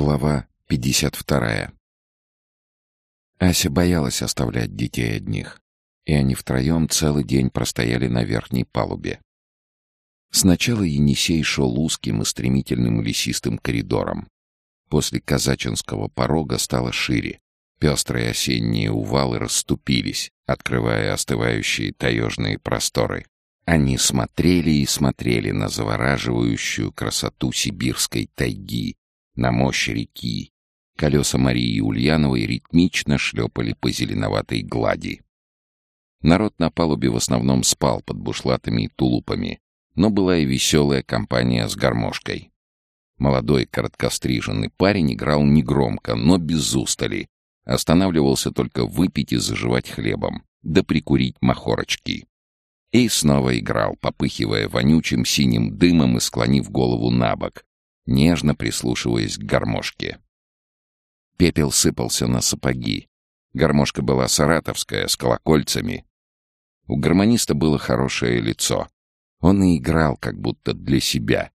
Глава 52. Ася боялась оставлять детей одних, и они втроем целый день простояли на верхней палубе. Сначала Енисей шел узким и стремительным лесистым коридором. После казачинского порога стало шире. Пестрые осенние увалы расступились, открывая остывающие таежные просторы. Они смотрели и смотрели на завораживающую красоту сибирской тайги, на мощь реки. Колеса Марии Ульяновой ритмично шлепали по зеленоватой глади. Народ на палубе в основном спал под бушлатами и тулупами, но была и веселая компания с гармошкой. Молодой короткостриженный парень играл негромко, но без устали. Останавливался только выпить и заживать хлебом, да прикурить махорочки. И снова играл, попыхивая вонючим синим дымом и склонив голову на бок, нежно прислушиваясь к гармошке. Пепел сыпался на сапоги. Гармошка была саратовская, с колокольцами. У гармониста было хорошее лицо. Он и играл как будто для себя.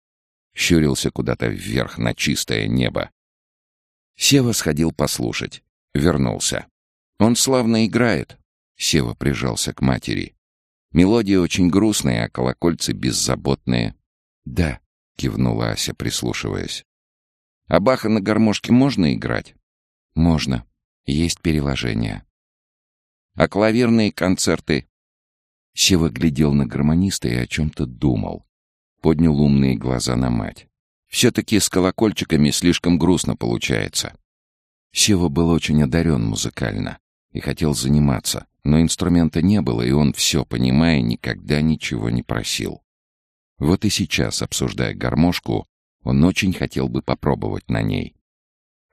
Щурился куда-то вверх на чистое небо. Сева сходил послушать. Вернулся. «Он славно играет», — Сева прижался к матери. «Мелодия очень грустная, а колокольцы беззаботные». «Да», кивнула Ася, прислушиваясь. «А Баха на гармошке можно играть?» «Можно. Есть переложение». «А клавирные концерты?» Сева глядел на гармониста и о чем-то думал. Поднял умные глаза на мать. «Все-таки с колокольчиками слишком грустно получается». Сева был очень одарен музыкально и хотел заниматься, но инструмента не было, и он, все понимая, никогда ничего не просил. Вот и сейчас, обсуждая гармошку, он очень хотел бы попробовать на ней.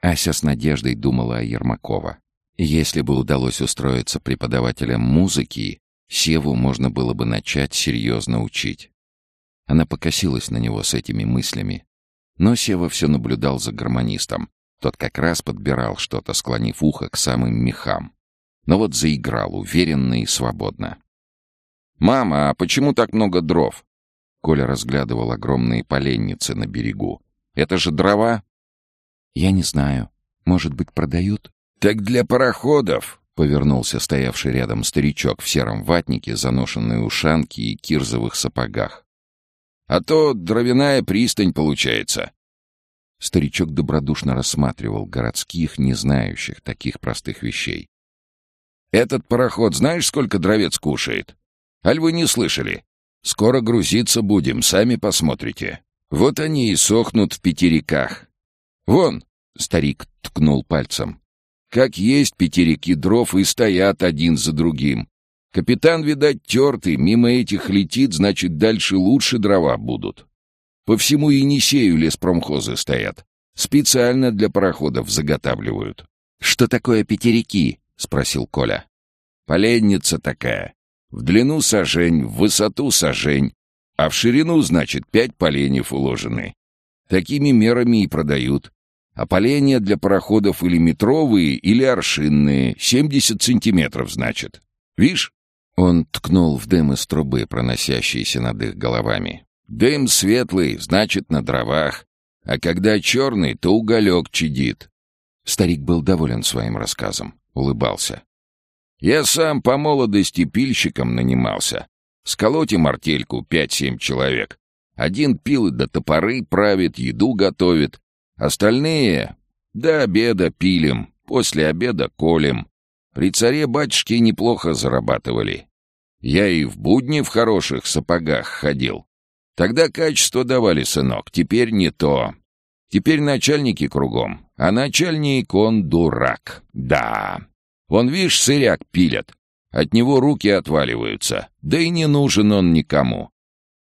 Ася с надеждой думала о Ермакова. Если бы удалось устроиться преподавателем музыки, Севу можно было бы начать серьезно учить. Она покосилась на него с этими мыслями. Но Сева все наблюдал за гармонистом. Тот как раз подбирал что-то, склонив ухо к самым мехам. Но вот заиграл уверенно и свободно. «Мама, а почему так много дров?» Коля разглядывал огромные поленницы на берегу. «Это же дрова?» «Я не знаю. Может быть, продают?» «Так для пароходов!» — повернулся стоявший рядом старичок в сером ватнике, заношенной ушанке и кирзовых сапогах. «А то дровяная пристань получается!» Старичок добродушно рассматривал городских, не знающих таких простых вещей. «Этот пароход знаешь, сколько дровец кушает? Аль вы не слышали? Скоро грузиться будем, сами посмотрите. Вот они и сохнут в пяти реках. Вон, старик ткнул пальцем. Как есть пяти реки дров и стоят один за другим. Капитан, видать, тертый, мимо этих летит, значит, дальше лучше дрова будут. По всему Енисею леспромхозы стоят. Специально для пароходов заготавливают. — Что такое пятерики? — спросил Коля. — Поленница такая. В длину сажень, в высоту сажень, а в ширину, значит, пять поленьев уложены. Такими мерами и продают. А поленья для пароходов или метровые, или аршинные, 70 сантиметров, значит. Вишь? Он ткнул в дым из трубы, проносящийся над их головами. Дым светлый, значит, на дровах. А когда черный, то уголек чадит. Старик был доволен своим рассказом, улыбался. Я сам по молодости пильщиком нанимался. Сколотим артельку пять-семь человек. Один пилы до топоры правит, еду готовит. Остальные до обеда пилим, после обеда колем. При царе-батюшке неплохо зарабатывали. Я и в будни в хороших сапогах ходил. Тогда качество давали, сынок, теперь не то. Теперь начальники кругом, а начальник он дурак, да. Вон, видишь, сыряк пилят. От него руки отваливаются. Да и не нужен он никому.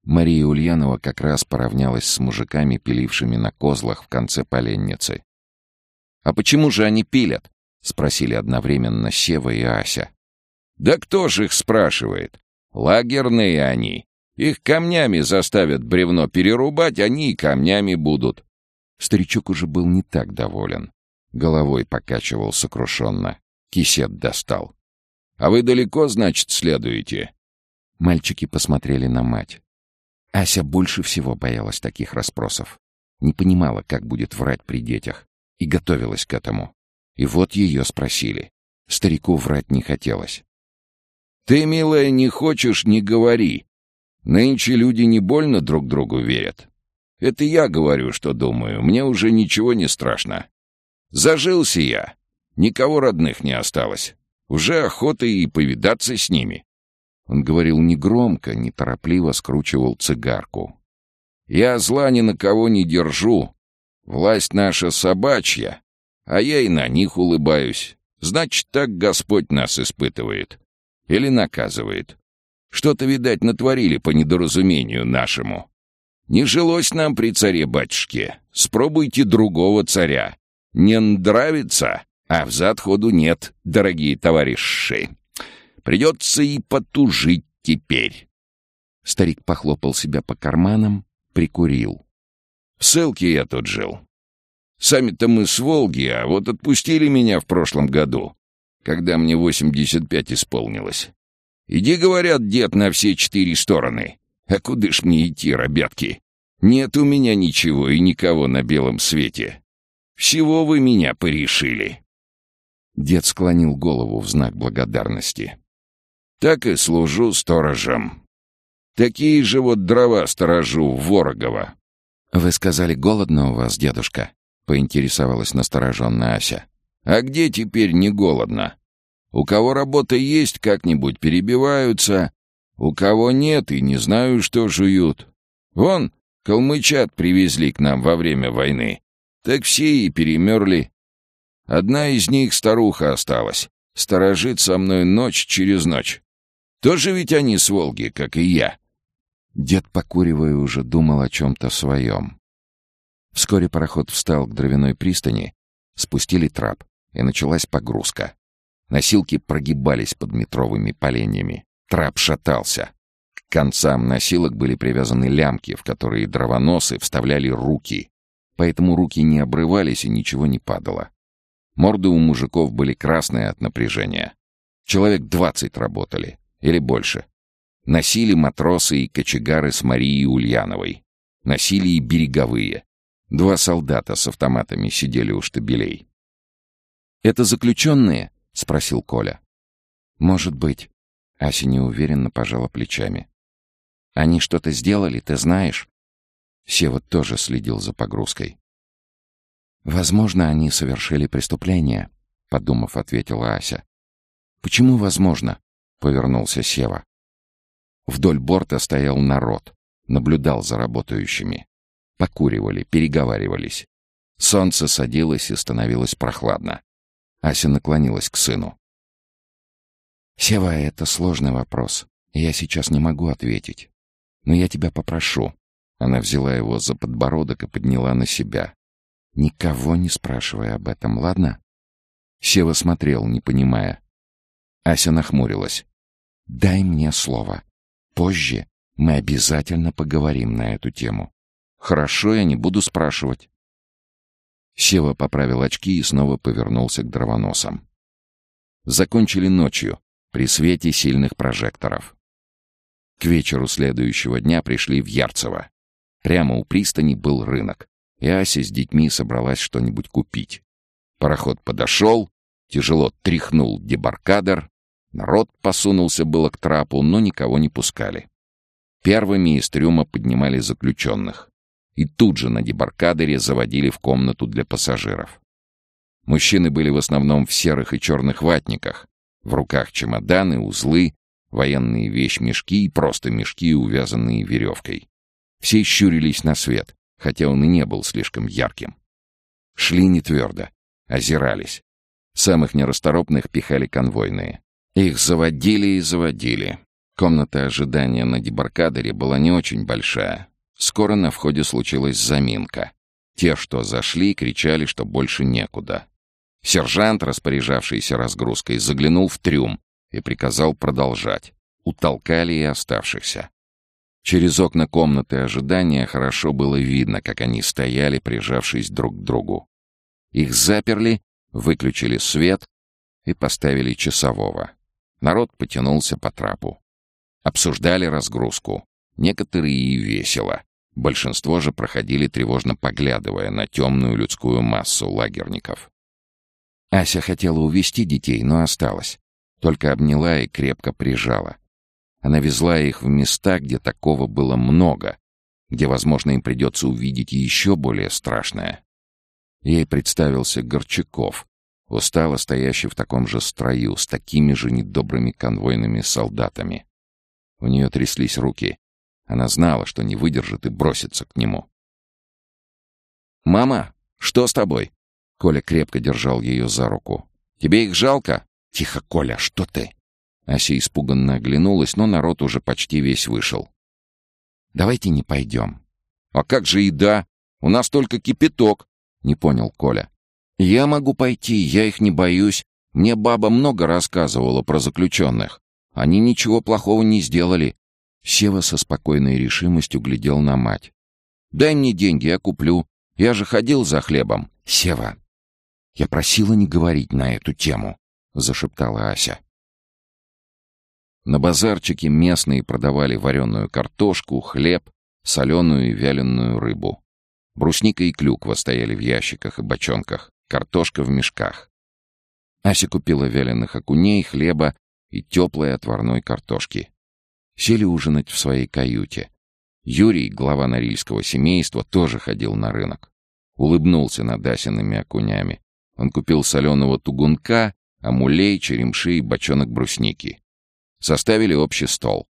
Мария Ульянова как раз поравнялась с мужиками, пилившими на козлах в конце поленницы. «А почему же они пилят?» — спросили одновременно Сева и Ася. «Да кто ж их спрашивает? Лагерные они. Их камнями заставят бревно перерубать, они и камнями будут». Старичок уже был не так доволен. Головой покачивал сокрушенно. Кисет достал. «А вы далеко, значит, следуете?» Мальчики посмотрели на мать. Ася больше всего боялась таких расспросов. Не понимала, как будет врать при детях. и готовилась к этому. И вот ее спросили. Старику врать не хотелось. «Ты, милая, не хочешь — не говори. Нынче люди не больно друг другу верят. Это я говорю, что думаю. Мне уже ничего не страшно. Зажился я. Никого родных не осталось. Уже охота и повидаться с ними. Он говорил негромко, неторопливо скручивал цигарку. «Я зла ни на кого не держу. Власть наша собачья, а я и на них улыбаюсь. Значит, так Господь нас испытывает. Или наказывает. Что-то, видать, натворили по недоразумению нашему. Не жилось нам при царе-батюшке. Спробуйте другого царя. Не нравится, а взад ходу нет, дорогие товарищи. Придется и потужить теперь. Старик похлопал себя по карманам, прикурил. В ссылке я тут жил. Сами-то мы с Волги, а вот отпустили меня в прошлом году, когда мне 85 исполнилось. Иди, говорят, дед, на все четыре стороны. А куда ж мне идти, ребятки? Нет у меня ничего и никого на белом свете. Всего вы меня порешили. Дед склонил голову в знак благодарности. Так и служу сторожем. Такие же вот дрова сторожу в Ворогово. «Вы сказали, голодно у вас, дедушка?» — поинтересовалась настороженная Ася. «А где теперь не голодно? У кого работа есть, как-нибудь перебиваются, у кого нет и не знаю, что жуют. Вон, калмычат привезли к нам во время войны. Так все и перемерли. Одна из них старуха осталась, сторожит со мной ночь через ночь. Тоже ведь они с Волги, как и я. Дед, покуривая, уже думал о чем-то своем. Вскоре пароход встал к дровяной пристани, спустили трап, и началась погрузка. Носилки прогибались под метровыми поленьями. Трап шатался. К концам носилок были привязаны лямки, в которые дровоносы вставляли руки. Поэтому руки не обрывались и ничего не падало. Морды у мужиков были красные от напряжения. Человек двадцать работали. Или больше. Носили матросы и кочегары с Марией Ульяновой. Носили и береговые. Два солдата с автоматами сидели у штабелей. «Это заключенные?» — спросил Коля. «Может быть». Ася неуверенно пожала плечами. «Они что-то сделали, ты знаешь?» Сева тоже следил за погрузкой. «Возможно, они совершили преступление», — подумав, ответила Ася. «Почему возможно?» — повернулся Сева. Вдоль борта стоял народ, наблюдал за работающими. Покуривали, переговаривались. Солнце садилось и становилось прохладно. Ася наклонилась к сыну. «Сева, это сложный вопрос. Я сейчас не могу ответить. Но я тебя попрошу». Она взяла его за подбородок и подняла на себя. «Никого не спрашивай об этом, ладно?» Сева смотрел, не понимая. Ася нахмурилась. «Дай мне слово. Позже мы обязательно поговорим на эту тему. Хорошо, я не буду спрашивать». Сева поправил очки и снова повернулся к дровоносам. Закончили ночью, при свете сильных прожекторов. К вечеру следующего дня пришли в Ярцево. Прямо у пристани был рынок, и Ася с детьми собралась что-нибудь купить. Пароход подошел, тяжело тряхнул дебаркадер, Народ посунулся было к трапу, но никого не пускали. Первыми из трюма поднимали заключенных. И тут же на дебаркадере заводили в комнату для пассажиров. Мужчины были в основном в серых и черных ватниках. В руках чемоданы, узлы, военные вещмешки и просто мешки, увязанные веревкой. Все щурились на свет, хотя он и не был слишком ярким. Шли не твердо, озирались. Самых нерасторопных пихали конвойные. Их заводили и заводили. Комната ожидания на дебаркадере была не очень большая. Скоро на входе случилась заминка. Те, что зашли, кричали, что больше некуда. Сержант, распоряжавшийся разгрузкой, заглянул в трюм и приказал продолжать. Утолкали и оставшихся. Через окна комнаты ожидания хорошо было видно, как они стояли, прижавшись друг к другу. Их заперли, выключили свет и поставили часового. Народ потянулся по трапу. Обсуждали разгрузку. Некоторые и весело. Большинство же проходили тревожно поглядывая на темную людскую массу лагерников. Ася хотела увести детей, но осталась. Только обняла и крепко прижала. Она везла их в места, где такого было много, где, возможно, им придется увидеть еще более страшное. Ей представился Горчаков, устало стоящий в таком же строю, с такими же недобрыми конвойными солдатами. У нее тряслись руки. Она знала, что не выдержит и бросится к нему. «Мама, что с тобой?» Коля крепко держал ее за руку. «Тебе их жалко?» «Тихо, Коля, что ты?» Ася испуганно оглянулась, но народ уже почти весь вышел. «Давайте не пойдем». «А как же еда? У нас только кипяток», — не понял Коля. «Я могу пойти, я их не боюсь. Мне баба много рассказывала про заключенных. Они ничего плохого не сделали». Сева со спокойной решимостью глядел на мать. «Дай мне деньги, я куплю. Я же ходил за хлебом». «Сева, я просила не говорить на эту тему», — зашептала Ася. На базарчике местные продавали вареную картошку, хлеб, соленую и вяленую рыбу. Брусника и клюква стояли в ящиках и бочонках, картошка в мешках. Ася купила вяленых окуней, хлеба и теплой отварной картошки. Сели ужинать в своей каюте. Юрий, глава норильского семейства, тоже ходил на рынок. Улыбнулся над Асиными окунями. Он купил соленого тугунка, амулей, черемши и бочонок брусники. Составили общий стол.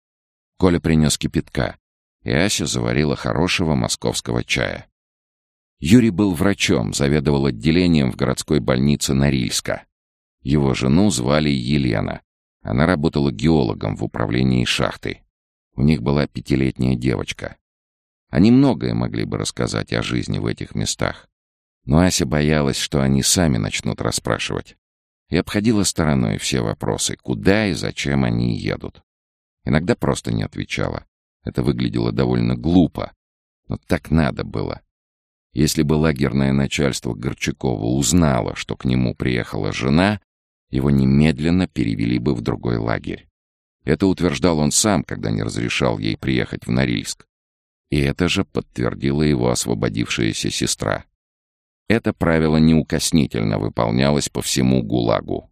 Коля принес кипятка, и Ася заварила хорошего московского чая. Юрий был врачом, заведовал отделением в городской больнице Норильска. Его жену звали Елена. Она работала геологом в управлении шахты. У них была пятилетняя девочка. Они многое могли бы рассказать о жизни в этих местах. Но Ася боялась, что они сами начнут расспрашивать. И обходила стороной все вопросы, куда и зачем они едут. Иногда просто не отвечала. Это выглядело довольно глупо. Но так надо было. Если бы лагерное начальство Горчакова узнало, что к нему приехала жена, его немедленно перевели бы в другой лагерь. Это утверждал он сам, когда не разрешал ей приехать в Норильск. И это же подтвердила его освободившаяся сестра. Это правило неукоснительно выполнялось по всему ГУЛАГу.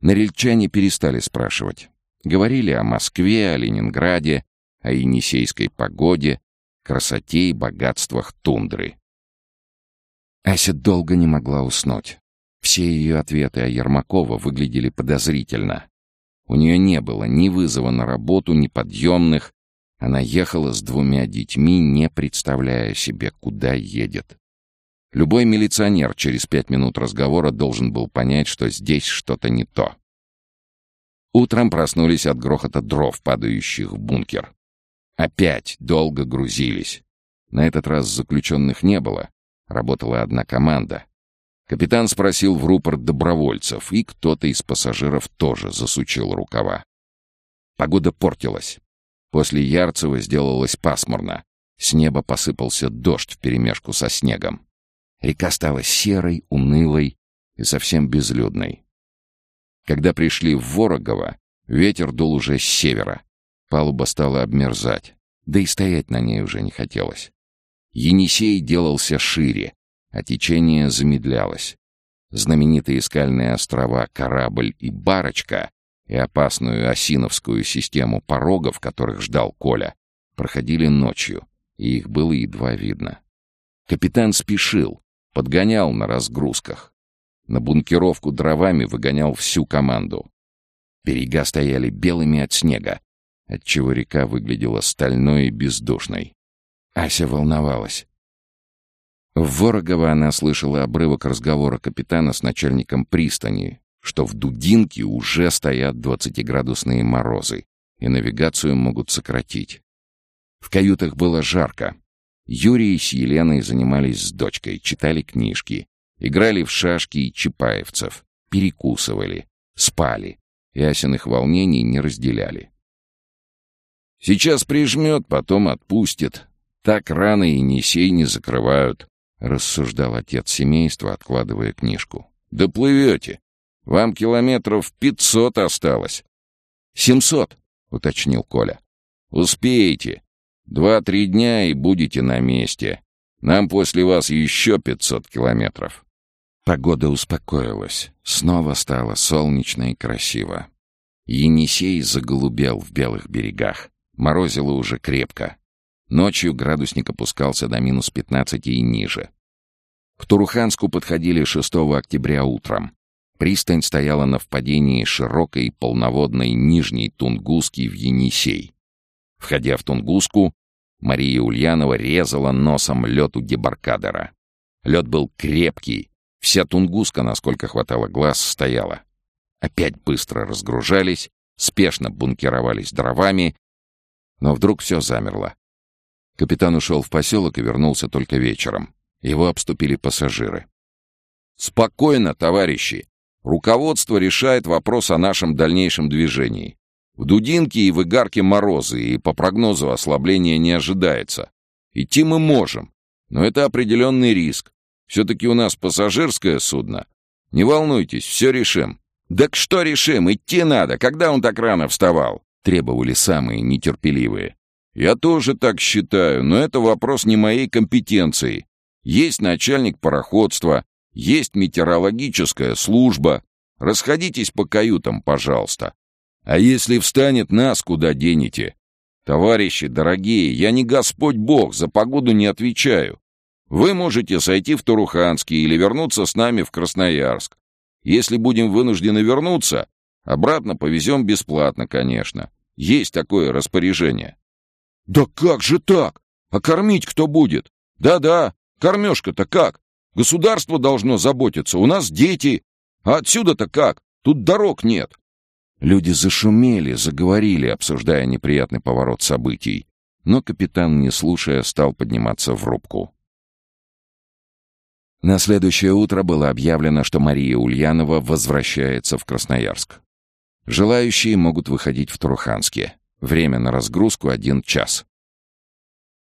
Норильчане перестали спрашивать. Говорили о Москве, о Ленинграде, о Енисейской погоде, красоте и богатствах тундры. Ася долго не могла уснуть. Все ее ответы о Ермакова выглядели подозрительно. У нее не было ни вызова на работу, ни подъемных. Она ехала с двумя детьми, не представляя себе, куда едет. Любой милиционер через пять минут разговора должен был понять, что здесь что-то не то. Утром проснулись от грохота дров, падающих в бункер. Опять долго грузились. На этот раз заключенных не было. Работала одна команда. Капитан спросил в рупор добровольцев, и кто-то из пассажиров тоже засучил рукава. Погода портилась. После Ярцева сделалось пасмурно. С неба посыпался дождь вперемешку со снегом. Река стала серой, унылой и совсем безлюдной. Когда пришли в Ворогово, ветер дул уже с севера. Палуба стала обмерзать, да и стоять на ней уже не хотелось. Енисей делался шире, а течение замедлялось. Знаменитые скальные острова Корабль и Барочка и опасную осиновскую систему порогов, которых ждал Коля, проходили ночью, и их было едва видно. Капитан спешил, подгонял на разгрузках. На бункеровку дровами выгонял всю команду. Берега стояли белыми от снега, отчего река выглядела стальной и бездушной. Ася волновалась. В Ворогово она слышала обрывок разговора капитана с начальником пристани, что в Дудинке уже стоят двадцатиградусные морозы, и навигацию могут сократить. В каютах было жарко. Юрий с Еленой занимались с дочкой, читали книжки, играли в шашки и чапаевцев, перекусывали, спали, и Асиных волнений не разделяли. Сейчас прижмет, потом отпустит. Так рано и Енисей не закрывают, — рассуждал отец семейства, откладывая книжку. «Доплывете. Вам километров пятьсот осталось». «Семьсот», — уточнил Коля. «Успеете. Два-три дня и будете на месте. Нам после вас еще пятьсот километров». Погода успокоилась. Снова стало солнечно и красиво. Енисей заголубел в белых берегах. Морозило уже крепко. Ночью градусник опускался до минус 15 и ниже. К Туруханску подходили 6 октября утром. Пристань стояла на впадении широкой полноводной Нижней Тунгуски в Енисей. Входя в Тунгуску, Мария Ульянова резала носом лед у дебаркадера. Лед был крепкий, вся Тунгуска, насколько хватало глаз, стояла. Опять быстро разгружались, спешно бункеровались дровами, но вдруг все замерло. Капитан ушел в поселок и вернулся только вечером. Его обступили пассажиры. «Спокойно, товарищи! Руководство решает вопрос о нашем дальнейшем движении. В Дудинке и в Игарке морозы, и по прогнозу ослабления не ожидается. Идти мы можем, но это определенный риск. Все-таки у нас пассажирское судно. Не волнуйтесь, все решим. «Так что решим? Идти надо. Когда он так рано вставал?» Требовали самые нетерпеливые. «Я тоже так считаю, но это вопрос не моей компетенции. Есть начальник пароходства, есть метеорологическая служба. Расходитесь по каютам, пожалуйста. А если встанет, нас куда денете? Товарищи дорогие, я не Господь Бог, за погоду не отвечаю. Вы можете сойти в Туруханский или вернуться с нами в Красноярск. Если будем вынуждены вернуться, обратно повезем бесплатно, конечно. Есть такое распоряжение. Да как же так? А кормить кто будет? Да-да, кормежка-то как? Государство должно заботиться, у нас дети. А отсюда-то как? Тут дорог нет. Люди зашумели, заговорили, обсуждая неприятный поворот событий. Но капитан, не слушая, стал подниматься в рубку. На следующее утро было объявлено, что Мария Ульянова возвращается в Красноярск. Желающие могут выходить в Туруханске. Время на разгрузку — один час.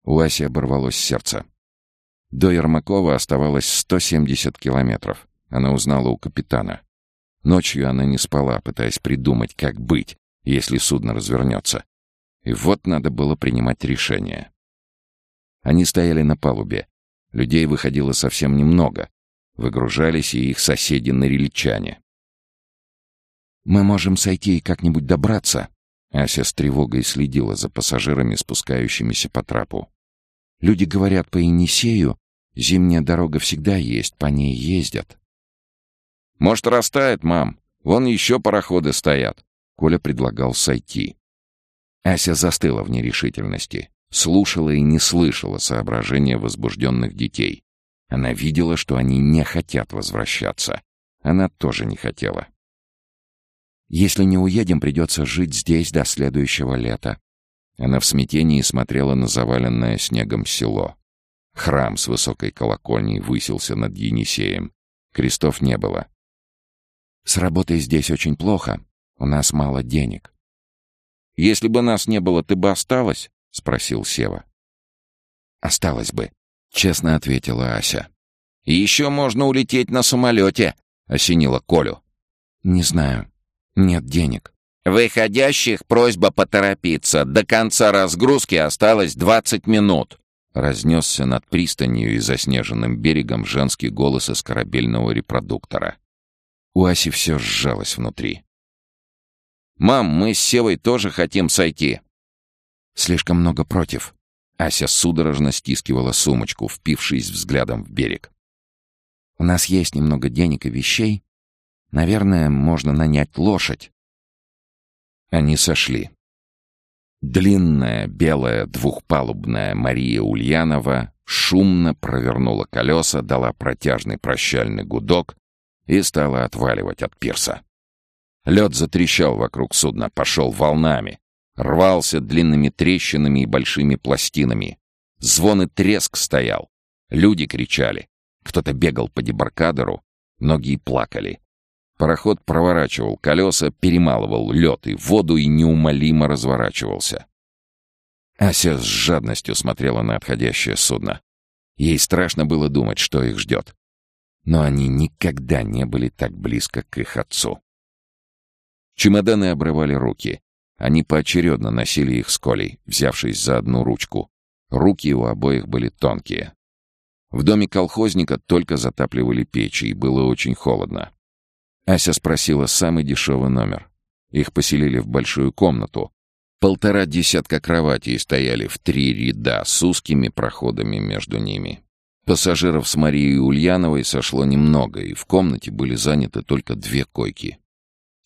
У Аси оборвалось сердце. До Ермакова оставалось 170 километров. Она узнала у капитана. Ночью она не спала, пытаясь придумать, как быть, если судно развернется. И вот надо было принимать решение. Они стояли на палубе. Людей выходило совсем немного. Выгружались и их соседи-норильчане. «Мы можем сойти и как-нибудь добраться», Ася с тревогой следила за пассажирами, спускающимися по трапу. Люди говорят по Енисею, зимняя дорога всегда есть, по ней ездят. «Может, растает, мам? Вон еще пароходы стоят». Коля предлагал сойти. Ася застыла в нерешительности, слушала и не слышала соображения возбужденных детей. Она видела, что они не хотят возвращаться. Она тоже не хотела. «Если не уедем, придется жить здесь до следующего лета», она в смятении смотрела на заваленное снегом село. Храм с высокой колокольней высился над Енисеем. Крестов не было. «С работой здесь очень плохо. У нас мало денег». «Если бы нас не было, ты бы осталась?» — спросил Сева. «Осталась бы», — честно ответила Ася. «И еще можно улететь на самолете», — осенила Колю. «Не знаю. Нет денег». «Выходящих просьба поторопиться. До конца разгрузки осталось двадцать минут». Разнесся над пристанью и заснеженным берегом женский голос из корабельного репродуктора. У Аси все сжалось внутри. «Мам, мы с Севой тоже хотим сойти». «Слишком много против». Ася судорожно стискивала сумочку, впившись взглядом в берег. «У нас есть немного денег и вещей. Наверное, можно нанять лошадь. Они сошли. Длинная, белая, двухпалубная Мария Ульянова шумно провернула колеса, дала протяжный прощальный гудок и стала отваливать от пирса. Лед затрещал вокруг судна, пошел волнами, рвался длинными трещинами и большими пластинами. Звон и треск стоял. Люди кричали. Кто-то бегал по дебаркадеру, многие плакали. Пароход проворачивал колеса, перемалывал лед и воду и неумолимо разворачивался. Ася с жадностью смотрела на отходящее судно. Ей страшно было думать, что их ждет. Но они никогда не были так близко к их отцу. Чемоданы обрывали руки. Они поочередно носили их с Колей, взявшись за одну ручку. Руки у обоих были тонкие. В доме колхозника только затапливали печи, и было очень холодно. Ася спросила самый дешевый номер. Их поселили в большую комнату. Полтора десятка кроватей стояли в три ряда с узкими проходами между ними. Пассажиров с Марией Ульяновой сошло немного, и в комнате были заняты только две койки.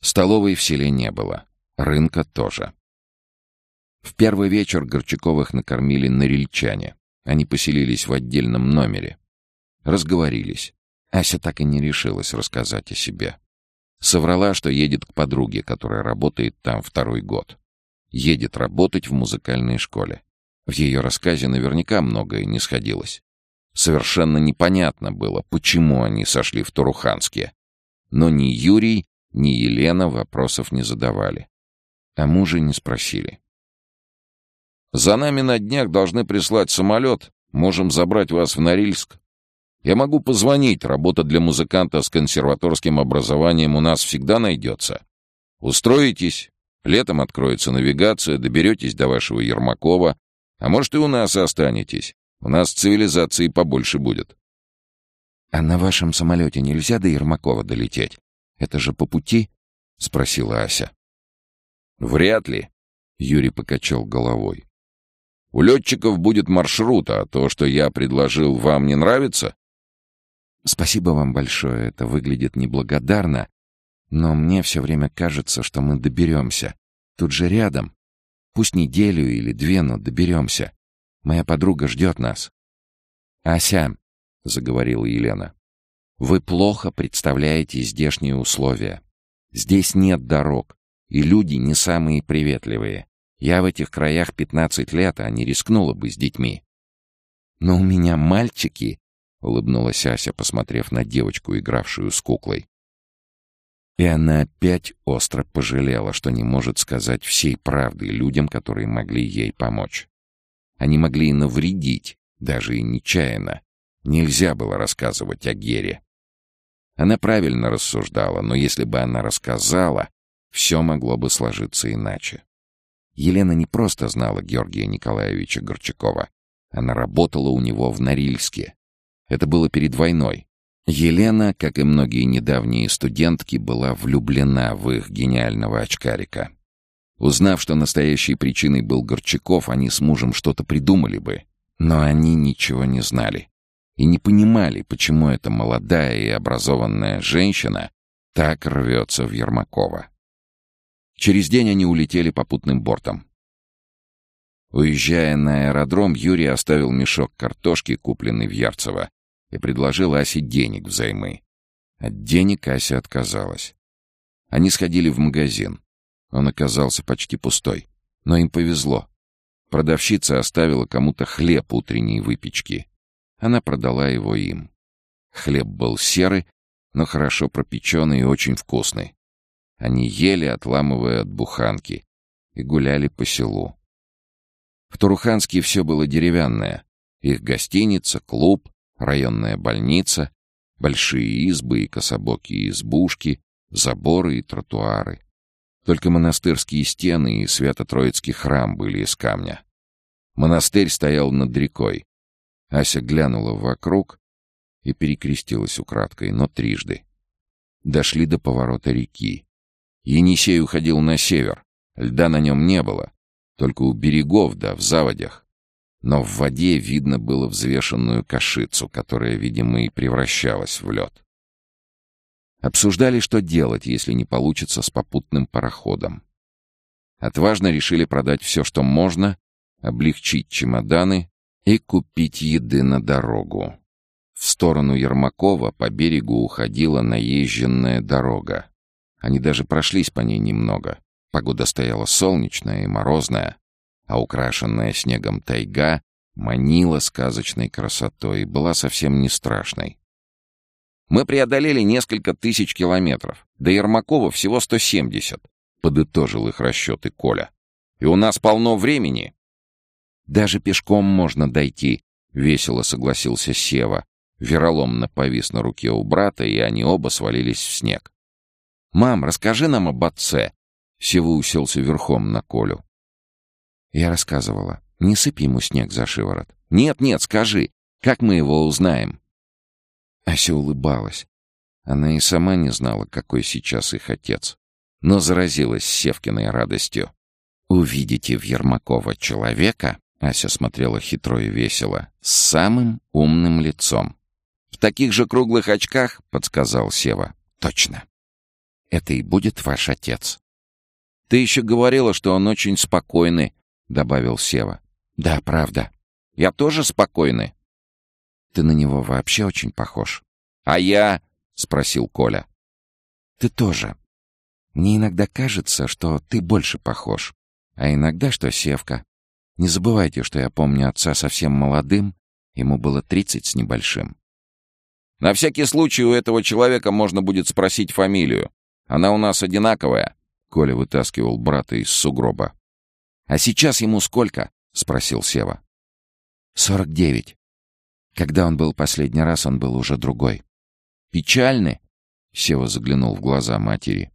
Столовой в селе не было, рынка тоже. В первый вечер Горчаковых накормили норильчане. Они поселились в отдельном номере. Разговорились. Ася так и не решилась рассказать о себе. Соврала, что едет к подруге, которая работает там второй год. Едет работать в музыкальной школе. В ее рассказе наверняка многое не сходилось. Совершенно непонятно было, почему они сошли в Туруханске. Но ни Юрий, ни Елена вопросов не задавали. А мужа не спросили. «За нами на днях должны прислать самолет. Можем забрать вас в Норильск. Я могу позвонить. Работа для музыканта с консерваторским образованием у нас всегда найдется. Устроитесь. Летом откроется навигация, доберетесь до вашего Ермакова. А может, и у нас останетесь. У нас цивилизации побольше будет. — А на вашем самолете нельзя до Ермакова долететь? Это же по пути? — спросила Ася. — Вряд ли. Юрий покачал головой. — У летчиков будет маршрут, а то, что я предложил, вам не нравится? — Спасибо вам большое, это выглядит неблагодарно, но мне все время кажется, что мы доберемся. Тут же рядом. Пусть неделю или две, но доберемся. Моя подруга ждет нас. «Ася», — заговорила Елена, — «вы плохо представляете здешние условия. Здесь нет дорог, и люди не самые приветливые. Я в этих краях 15 лет, а не рискнула бы с детьми». «Но у меня мальчики», — улыбнулась Ася, посмотрев на девочку, игравшую с куклой. И она опять остро пожалела, что не может сказать всей правды людям, которые могли ей помочь. Они могли и навредить, даже и нечаянно. Нельзя было рассказывать о Гере. Она правильно рассуждала, но если бы она рассказала, все могло бы сложиться иначе. Елена не просто знала Георгия Николаевича Горчакова. Она работала у него в Норильске. Это было перед войной. Елена, как и многие недавние студентки, была влюблена в их гениального очкарика. Узнав, что настоящей причиной был Горчаков, они с мужем что-то придумали бы. Но они ничего не знали. И не понимали, почему эта молодая и образованная женщина так рвется в Ермакова. Через день они улетели попутным бортом. Уезжая на аэродром, Юрий оставил мешок картошки, купленный в Ярцево, и предложил Асе денег взаймы. От денег Ася отказалась. Они сходили в магазин. Он оказался почти пустой. Но им повезло. Продавщица оставила кому-то хлеб утренней выпечки. Она продала его им. Хлеб был серый, но хорошо пропеченный и очень вкусный. Они ели, отламывая от буханки, и гуляли по селу. В Туруханске все было деревянное. Их гостиница, клуб, районная больница, большие избы и кособокие избушки, заборы и тротуары. Только монастырские стены и Свято-Троицкий храм были из камня. Монастырь стоял над рекой. Ася глянула вокруг и перекрестилась украдкой, но трижды. Дошли до поворота реки. Енисей уходил на север. Льда на нем не было, только у берегов да в заводях. Но в воде видно было взвешенную кашицу, которая, видимо, и превращалась в лед. Обсуждали, что делать, если не получится с попутным пароходом. Отважно решили продать все, что можно, облегчить чемоданы и купить еды на дорогу. В сторону Ермакова по берегу уходила наезженная дорога. Они даже прошлись по ней немного. Погода стояла солнечная и морозная, а украшенная снегом тайга манила сказочной красотой и была совсем не страшной. Мы преодолели несколько тысяч километров. До Ермакова всего 170. Подытожил их расчеты Коля. И у нас полно времени. Даже пешком можно дойти, весело согласился Сева. Вероломно повис на руке у брата, и они оба свалились в снег. «Мам, расскажи нам об отце!» Сева уселся верхом на Колю. Я рассказывала. Не сыпь ему снег за шиворот. Нет, нет, скажи, как мы его узнаем? Ася улыбалась. Она и сама не знала, какой сейчас их отец. Но заразилась Севкиной радостью. «Увидите в Ермакова человека», — Ася смотрела хитро и весело, — «с самым умным лицом». «В таких же круглых очках», — подсказал Сева. «Точно. Это и будет ваш отец». «Ты еще говорила, что он очень спокойный», — добавил Сева. «Да, правда. Я тоже спокойный». «Ты на него вообще очень похож». «А я?» — спросил Коля. «Ты тоже. Мне иногда кажется, что ты больше похож, а иногда, что Севка. Не забывайте, что я помню отца совсем молодым, ему было тридцать с небольшим». «На всякий случай у этого человека можно будет спросить фамилию. Она у нас одинаковая». Коля вытаскивал брата из сугроба. «А сейчас ему сколько?» — спросил Сева. «Сорок девять. Когда он был последний раз, он был уже другой. Печальный?» — Сева заглянул в глаза матери.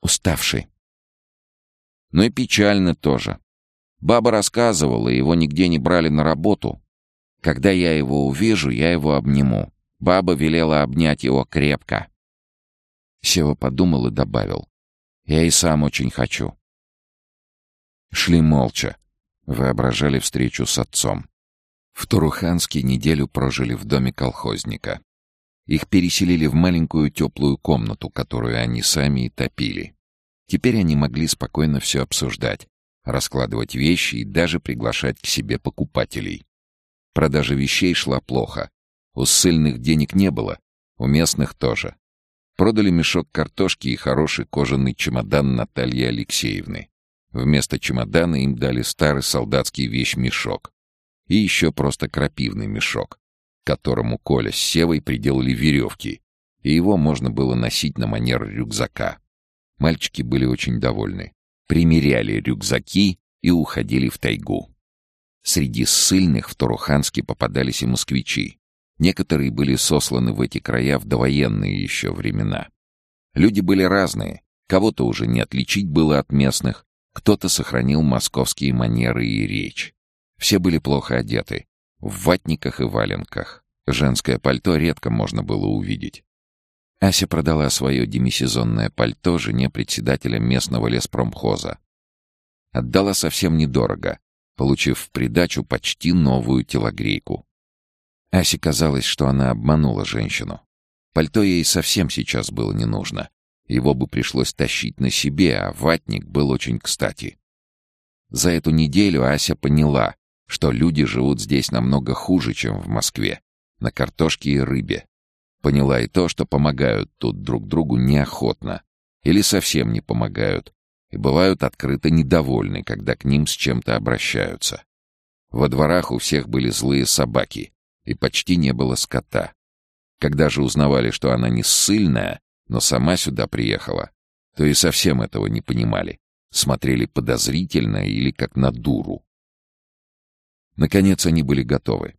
«Уставший». «Ну и печально тоже. Баба рассказывала, его нигде не брали на работу. Когда я его увижу, я его обниму. Баба велела обнять его крепко». Сева подумал и добавил. Я и сам очень хочу. Шли молча. Воображали встречу с отцом. В Туруханске неделю прожили в доме колхозника. Их переселили в маленькую теплую комнату, которую они сами и топили. Теперь они могли спокойно все обсуждать, раскладывать вещи и даже приглашать к себе покупателей. Продажа вещей шла плохо. У ссыльных денег не было, у местных тоже. Продали мешок картошки и хороший кожаный чемодан Натальи Алексеевны. Вместо чемодана им дали старый солдатский вещмешок. И еще просто крапивный мешок, которому Коля с Севой приделали веревки, и его можно было носить на манер рюкзака. Мальчики были очень довольны. Примеряли рюкзаки и уходили в тайгу. Среди ссыльных в Туруханске попадались и москвичи. Некоторые были сосланы в эти края в довоенные еще времена. Люди были разные, кого-то уже не отличить было от местных, кто-то сохранил московские манеры и речь. Все были плохо одеты, в ватниках и валенках. Женское пальто редко можно было увидеть. Ася продала свое демисезонное пальто жене председателя местного леспромхоза. Отдала совсем недорого, получив в придачу почти новую телогрейку. Асе казалось, что она обманула женщину. Пальто ей совсем сейчас было не нужно. Его бы пришлось тащить на себе, а ватник был очень кстати. За эту неделю Ася поняла, что люди живут здесь намного хуже, чем в Москве, на картошке и рыбе. Поняла и то, что помогают тут друг другу неохотно или совсем не помогают, и бывают открыто недовольны, когда к ним с чем-то обращаются. Во дворах у всех были злые собаки, и почти не было скота. Когда же узнавали, что она не ссыльная, но сама сюда приехала, то и совсем этого не понимали, смотрели подозрительно или как на дуру. Наконец они были готовы.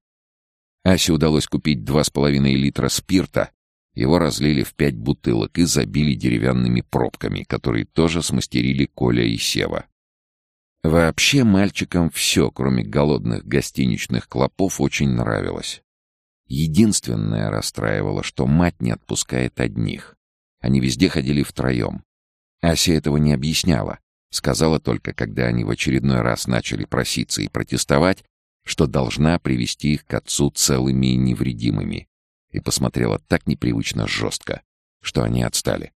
Асе удалось купить два с половиной литра спирта, его разлили в пять бутылок и забили деревянными пробками, которые тоже смастерили Коля и Сева. Вообще мальчикам все, кроме голодных гостиничных клопов, очень нравилось. Единственное расстраивало, что мать не отпускает одних. Они везде ходили втроем. Ася этого не объясняла. Сказала только, когда они в очередной раз начали проситься и протестовать, что должна привести их к отцу целыми и невредимыми. И посмотрела так непривычно жестко, что они отстали.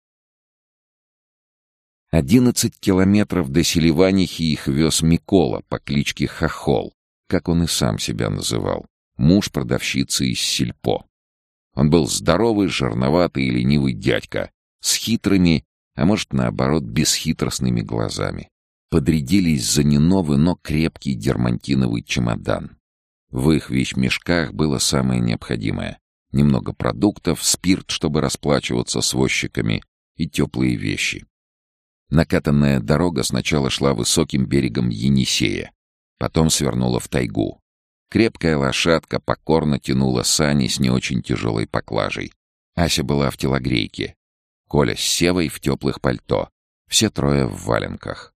Одиннадцать километров до Селиванихи их вез Микола по кличке Хохол, как он и сам себя называл, муж продавщицы из Сельпо. Он был здоровый, жирноватый и ленивый дядька, с хитрыми, а может, наоборот, бесхитростными глазами. Подрядились за не новый, но крепкий дермантиновый чемодан. В их вещмешках было самое необходимое. Немного продуктов, спирт, чтобы расплачиваться с возчиками, и теплые вещи. Накатанная дорога сначала шла высоким берегом Енисея, потом свернула в тайгу. Крепкая лошадка покорно тянула сани с не очень тяжелой поклажей. Ася была в телогрейке. Коля с Севой в теплых пальто. Все трое в валенках.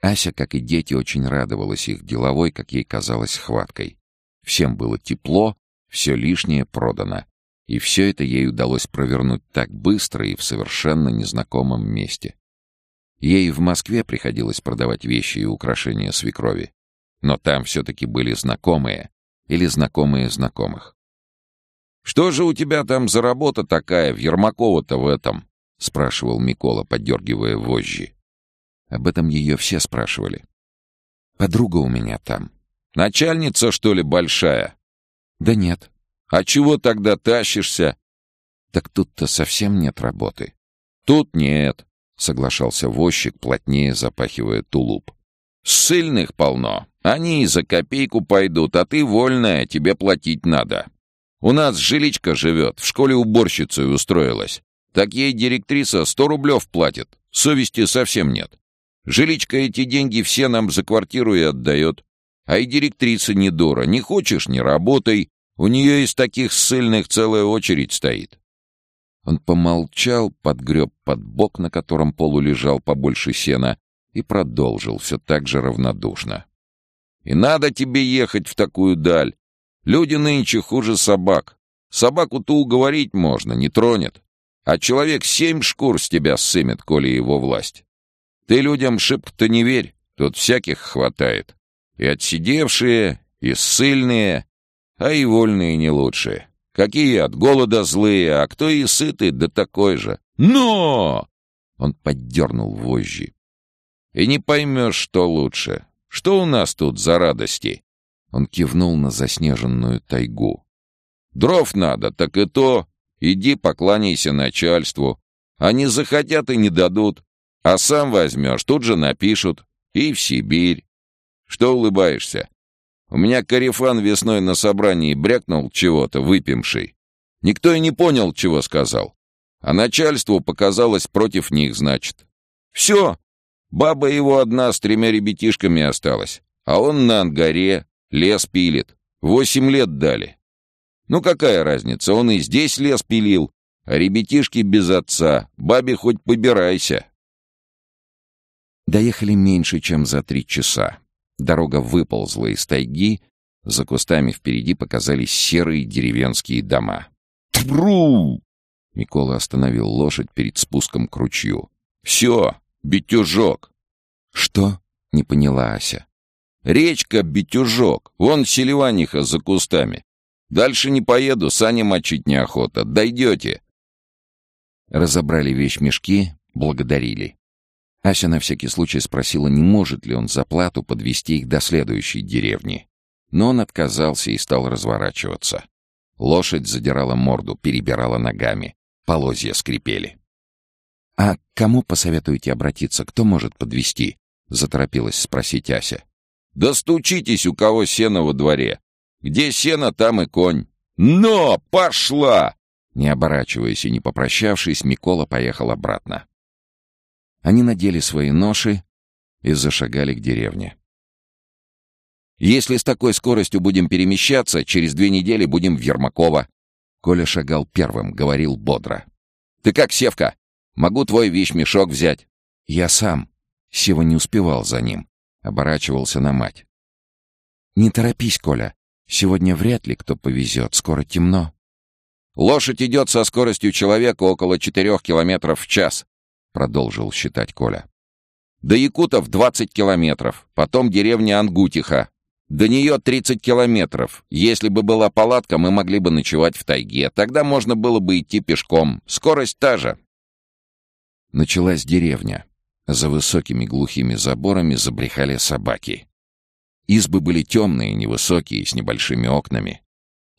Ася, как и дети, очень радовалась их деловой, как ей казалось, хваткой. Всем было тепло, все лишнее продано. И все это ей удалось провернуть так быстро и в совершенно незнакомом месте. Ей в Москве приходилось продавать вещи и украшения свекрови. Но там все-таки были знакомые или знакомые знакомых. «Что же у тебя там за работа такая в Ермакова-то в этом?» — спрашивал Микола, подергивая вожжи. Об этом ее все спрашивали. «Подруга у меня там». «Начальница, что ли, большая?» «Да нет». «А чего тогда тащишься?» «Так тут-то совсем нет работы». «Тут нет», — соглашался возчик, плотнее запахивая тулуп. «Ссыльных полно. Они и за копейку пойдут, а ты вольная, тебе платить надо. У нас жиличка живет, в школе уборщицей устроилась. Так ей директриса сто рублев платит, совести совсем нет. Жиличка эти деньги все нам за квартиру и отдает. А и директриса не дура, не хочешь — не работай. У нее из таких ссыльных целая очередь стоит. Он помолчал, подгреб под бок, на котором полу лежал побольше сена, и продолжил все так же равнодушно. «И надо тебе ехать в такую даль. Люди нынче хуже собак. Собаку-то уговорить можно, не тронет. А человек семь шкур с тебя сымет, коли его власть. Ты людям шибко-то не верь, тут всяких хватает. И отсидевшие, и ссыльные, а и вольные не лучше. Какие от голода злые, а кто и сытый, да такой же. Но! Он поддернул вожжи. И не поймешь, что лучше. Что у нас тут за радости? Он кивнул на заснеженную тайгу. Дров надо, так и то. Иди покланяйся начальству. Они захотят и не дадут. А сам возьмешь, тут же напишут. И в Сибирь. Что улыбаешься? У меня корефан весной на собрании брякнул чего-то, выпивший. Никто и не понял, чего сказал. А начальству показалось против них, значит. Все. Баба его одна с тремя ребятишками осталась. А он на ангаре, лес пилит. Восемь лет дали. Ну какая разница, он и здесь лес пилил. А ребятишки без отца, бабе хоть побирайся. Доехали меньше, чем за три часа. Дорога выползла из тайги, за кустами впереди показались серые деревенские дома. «Тру!» Микола остановил лошадь перед спуском к ручью. «Все, битюжок!» «Что?» — не поняла Ася. «Речка Битюжок, вон селиваниха за кустами. Дальше не поеду, сани мочить неохота. Дойдете!» Разобрали вещмешки, благодарили. Ася на всякий случай спросила, не может ли он за плату подвести их до следующей деревни. Но он отказался и стал разворачиваться. Лошадь задирала морду, перебирала ногами. Полозья скрипели. «А кому посоветуете обратиться? Кто может подвести? заторопилась спросить Ася. «Да стучитесь, у кого сено во дворе. Где сено, там и конь. Но! Пошла!» Не оборачиваясь и не попрощавшись, Микола поехал обратно. Они надели свои ноши и зашагали к деревне. «Если с такой скоростью будем перемещаться, через две недели будем в Ермакова». Коля шагал первым, говорил бодро. «Ты как, Севка? Могу твой вещмешок взять?» «Я сам». Сева не успевал за ним. Оборачивался на мать. «Не торопись, Коля. Сегодня вряд ли кто повезет. Скоро темно». «Лошадь идет со скоростью человека около четырех километров в час. — продолжил считать Коля. «До Якутов двадцать километров, потом деревня Ангутиха. До нее тридцать километров. Если бы была палатка, мы могли бы ночевать в тайге. Тогда можно было бы идти пешком. Скорость та же». Началась деревня. За высокими глухими заборами забрехали собаки. Избы были темные, невысокие, с небольшими окнами.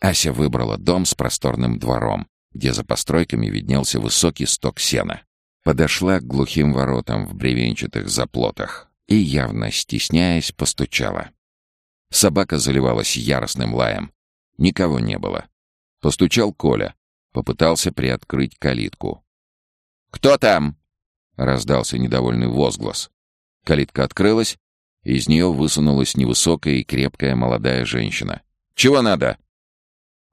Ася выбрала дом с просторным двором, где за постройками виднелся высокий сток сена. Подошла к глухим воротам в бревенчатых заплотах и, явно стесняясь, постучала. Собака заливалась яростным лаем. Никого не было. Постучал Коля. Попытался приоткрыть калитку. «Кто там?» — раздался недовольный возглас. Калитка открылась, и из нее высунулась невысокая и крепкая молодая женщина. «Чего надо?»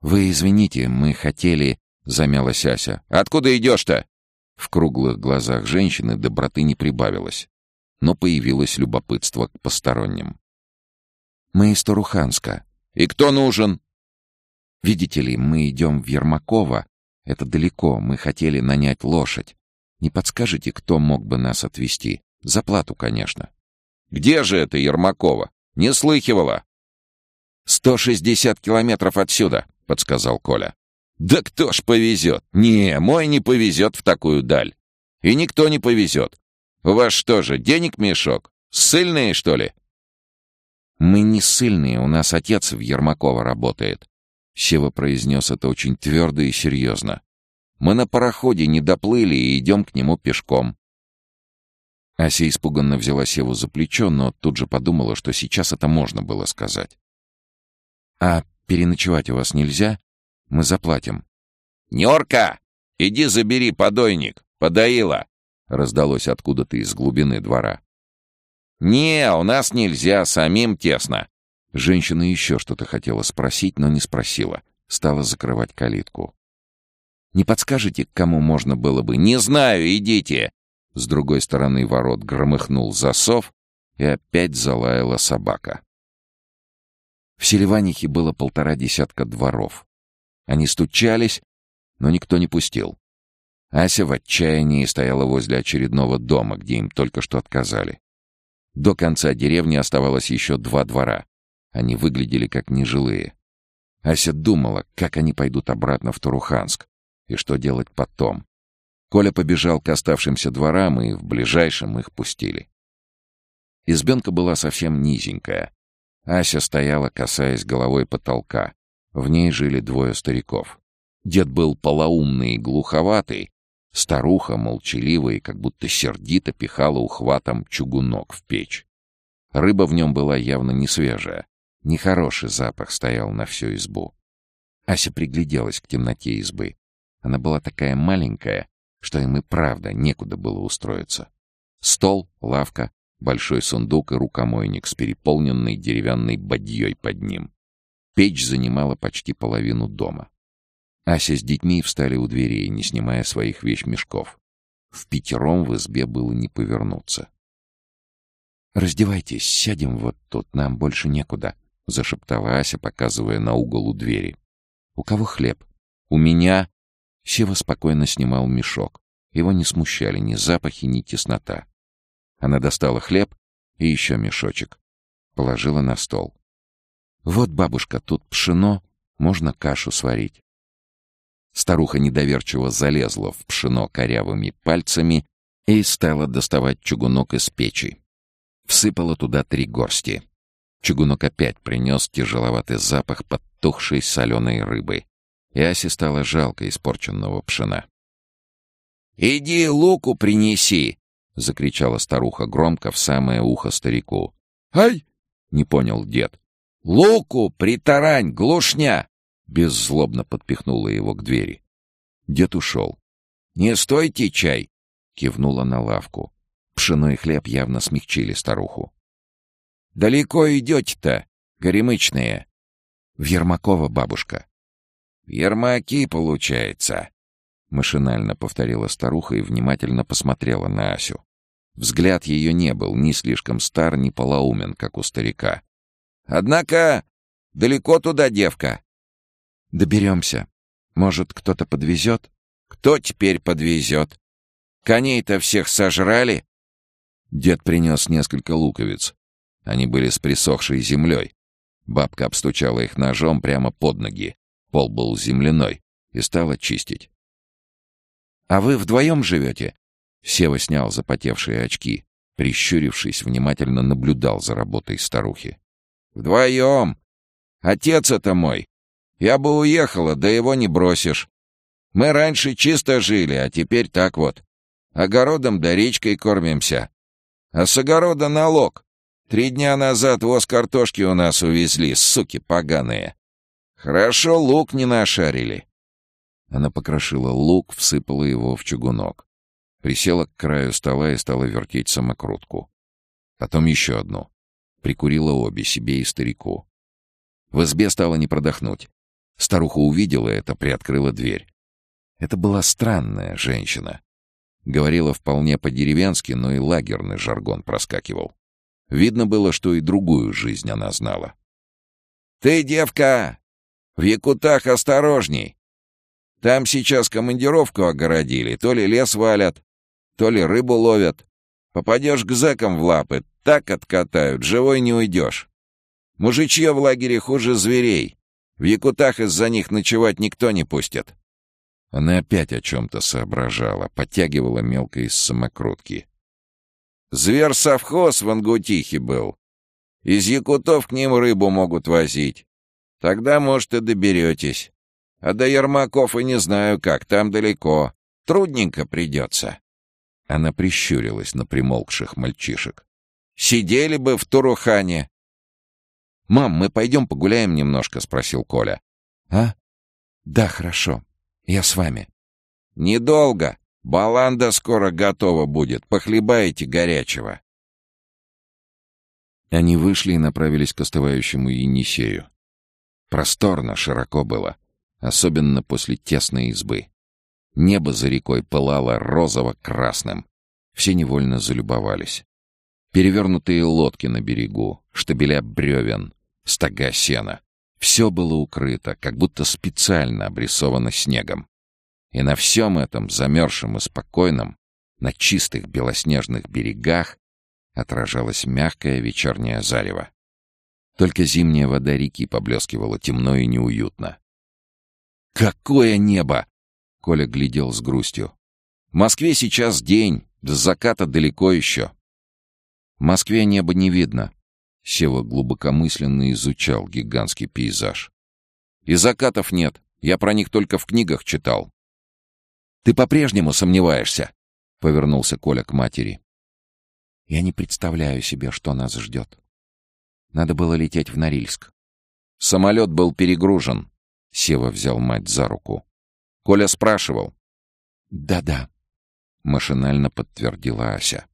«Вы извините, мы хотели...» — замялась Ася. «Откуда идешь-то?» В круглых глазах женщины доброты не прибавилось, но появилось любопытство к посторонним. «Мы из Таруханска. И кто нужен?» «Видите ли, мы идем в Ермакова. Это далеко, мы хотели нанять лошадь. Не подскажете, кто мог бы нас отвезти? За плату, конечно». «Где же это Ермакова? Не слыхивала?» «Сто шестьдесят километров отсюда», — подсказал Коля. «Да кто ж повезет? Не, мой не повезет в такую даль. И никто не повезет. У вас что же, денег мешок? Ссыльные, что ли?» «Мы не ссыльные, у нас отец в Ермакова работает». Сева произнес это очень твердо и серьезно. «Мы на пароходе не доплыли и идем к нему пешком». Ася испуганно взяла Севу за плечо, но тут же подумала, что сейчас это можно было сказать. «А переночевать у вас нельзя? Мы заплатим». «Нёрка, иди забери подойник, подоила!» раздалось откуда-то из глубины двора. «Не, у нас нельзя, самим тесно». Женщина еще что-то хотела спросить, но не спросила. Стала закрывать калитку. «Не подскажете, к кому можно было бы?» «Не знаю, идите!» С другой стороны ворот громыхнул засов, и опять залаяла собака. В Селиванихе было полтора десятка дворов. Они стучались, но никто не пустил. Ася в отчаянии стояла возле очередного дома, где им только что отказали. До конца деревни оставалось еще два двора. Они выглядели как нежилые. Ася думала, как они пойдут обратно в Туруханск и что делать потом. Коля побежал к оставшимся дворам, и в ближайшем их пустили. Избенка была совсем низенькая. Ася стояла, касаясь головой потолка. В ней жили двое стариков. Дед был полоумный и глуховатый, Старуха, молчаливая и как будто сердито пихала ухватом чугунок в печь. Рыба в нем была явно не свежая. Нехороший запах стоял на всю избу. Ася пригляделась к темноте избы. Она была такая маленькая, что им и правда некуда было устроиться. Стол, лавка, большой сундук и рукомойник с переполненной деревянной бадьей под ним. Печь занимала почти половину дома. Ася с детьми встали у дверей, не снимая своих вещмешков. В пятером в избе было не повернуться. «Раздевайтесь, сядем вот тут, нам больше некуда», — зашептала Ася, показывая на угол у двери. «У кого хлеб?» «У меня...» Сева спокойно снимал мешок. Его не смущали ни запахи, ни теснота. Она достала хлеб и еще мешочек. Положила на стол. «Вот, бабушка, тут пшено, можно кашу сварить. Старуха недоверчиво залезла в пшено корявыми пальцами и стала доставать чугунок из печи. Всыпала туда три горсти. Чугунок опять принес тяжеловатый запах подтухшей соленой рыбы. И Асе стало жалко испорченного пшена. «Иди луку принеси!» — закричала старуха громко в самое ухо старику. «Ай!» — не понял дед. «Луку притарань, глушня!» Беззлобно подпихнула его к двери. Дед ушел. «Не стойте чай!» — кивнула на лавку. Пшено и хлеб явно смягчили старуху. «Далеко идете-то, горемычные?» «В Ермакова, бабушка». «В Ермаки, получается», — машинально повторила старуха и внимательно посмотрела на Асю. Взгляд ее не был ни слишком стар, ни полоумен, как у старика. «Однако далеко туда, девка?» Доберемся. Может, кто-то подвезет? Кто теперь подвезет? Коней-то всех сожрали? Дед принес несколько луковиц. Они были с присохшей землей. Бабка обстучала их ножом прямо под ноги. Пол был земляной. И стала чистить. «А вы вдвоем живете?» Сева снял запотевшие очки. Прищурившись, внимательно наблюдал за работой старухи. «Вдвоем! Отец это мой! Я бы уехала, да его не бросишь. Мы раньше чисто жили, а теперь так вот. Огородом да речкой кормимся. А с огорода налог. Три дня назад воз картошки у нас увезли, суки поганые. Хорошо лук не нашарили. Она покрошила лук, всыпала его в чугунок. Присела к краю стола и стала вертеть самокрутку. Потом еще одну. Прикурила обе, себе и старику. В избе стало не продохнуть. Старуха увидела это, приоткрыла дверь. Это была странная женщина. Говорила вполне по-деревенски, но и лагерный жаргон проскакивал. Видно было, что и другую жизнь она знала. «Ты, девка, в Якутах осторожней! Там сейчас командировку огородили, то ли лес валят, то ли рыбу ловят. Попадешь к зэкам в лапы, так откатают, живой не уйдешь. Мужичье в лагере хуже зверей. В Якутах из-за них ночевать никто не пустит. Она опять о чем-то соображала, подтягивала мелко из самокрутки. Зверь-совхоз в Ангутихе был. Из якутов к ним рыбу могут возить. Тогда, может, и доберетесь. А до Ермаков и не знаю как, там далеко. Трудненько придется. Она прищурилась на примолкших мальчишек. «Сидели бы в Турухане!» «Мам, мы пойдем погуляем немножко?» — спросил Коля. «А? Да, хорошо. Я с вами». «Недолго. Баланда скоро готова будет. Похлебаете горячего». Они вышли и направились к остывающему Енисею. Просторно, широко было, особенно после тесной избы. Небо за рекой пылало розово-красным. Все невольно залюбовались. Перевернутые лодки на берегу, штабеля бревен, стога сена. Все было укрыто, как будто специально обрисовано снегом. И на всем этом, замерзшем и спокойном, на чистых белоснежных берегах, отражалось мягкое вечернее зарево. Только зимняя вода реки поблескивала темно и неуютно. «Какое небо!» Коля глядел с грустью. «В Москве сейчас день, до заката далеко еще». «В Москве небо не видно». Сева глубокомысленно изучал гигантский пейзаж. «И закатов нет. Я про них только в книгах читал». «Ты по-прежнему сомневаешься?» — повернулся Коля к матери. «Я не представляю себе, что нас ждет. Надо было лететь в Норильск». Самолет был перегружен. Сева взял мать за руку. Коля спрашивал. «Да-да», — машинально подтвердила Ася.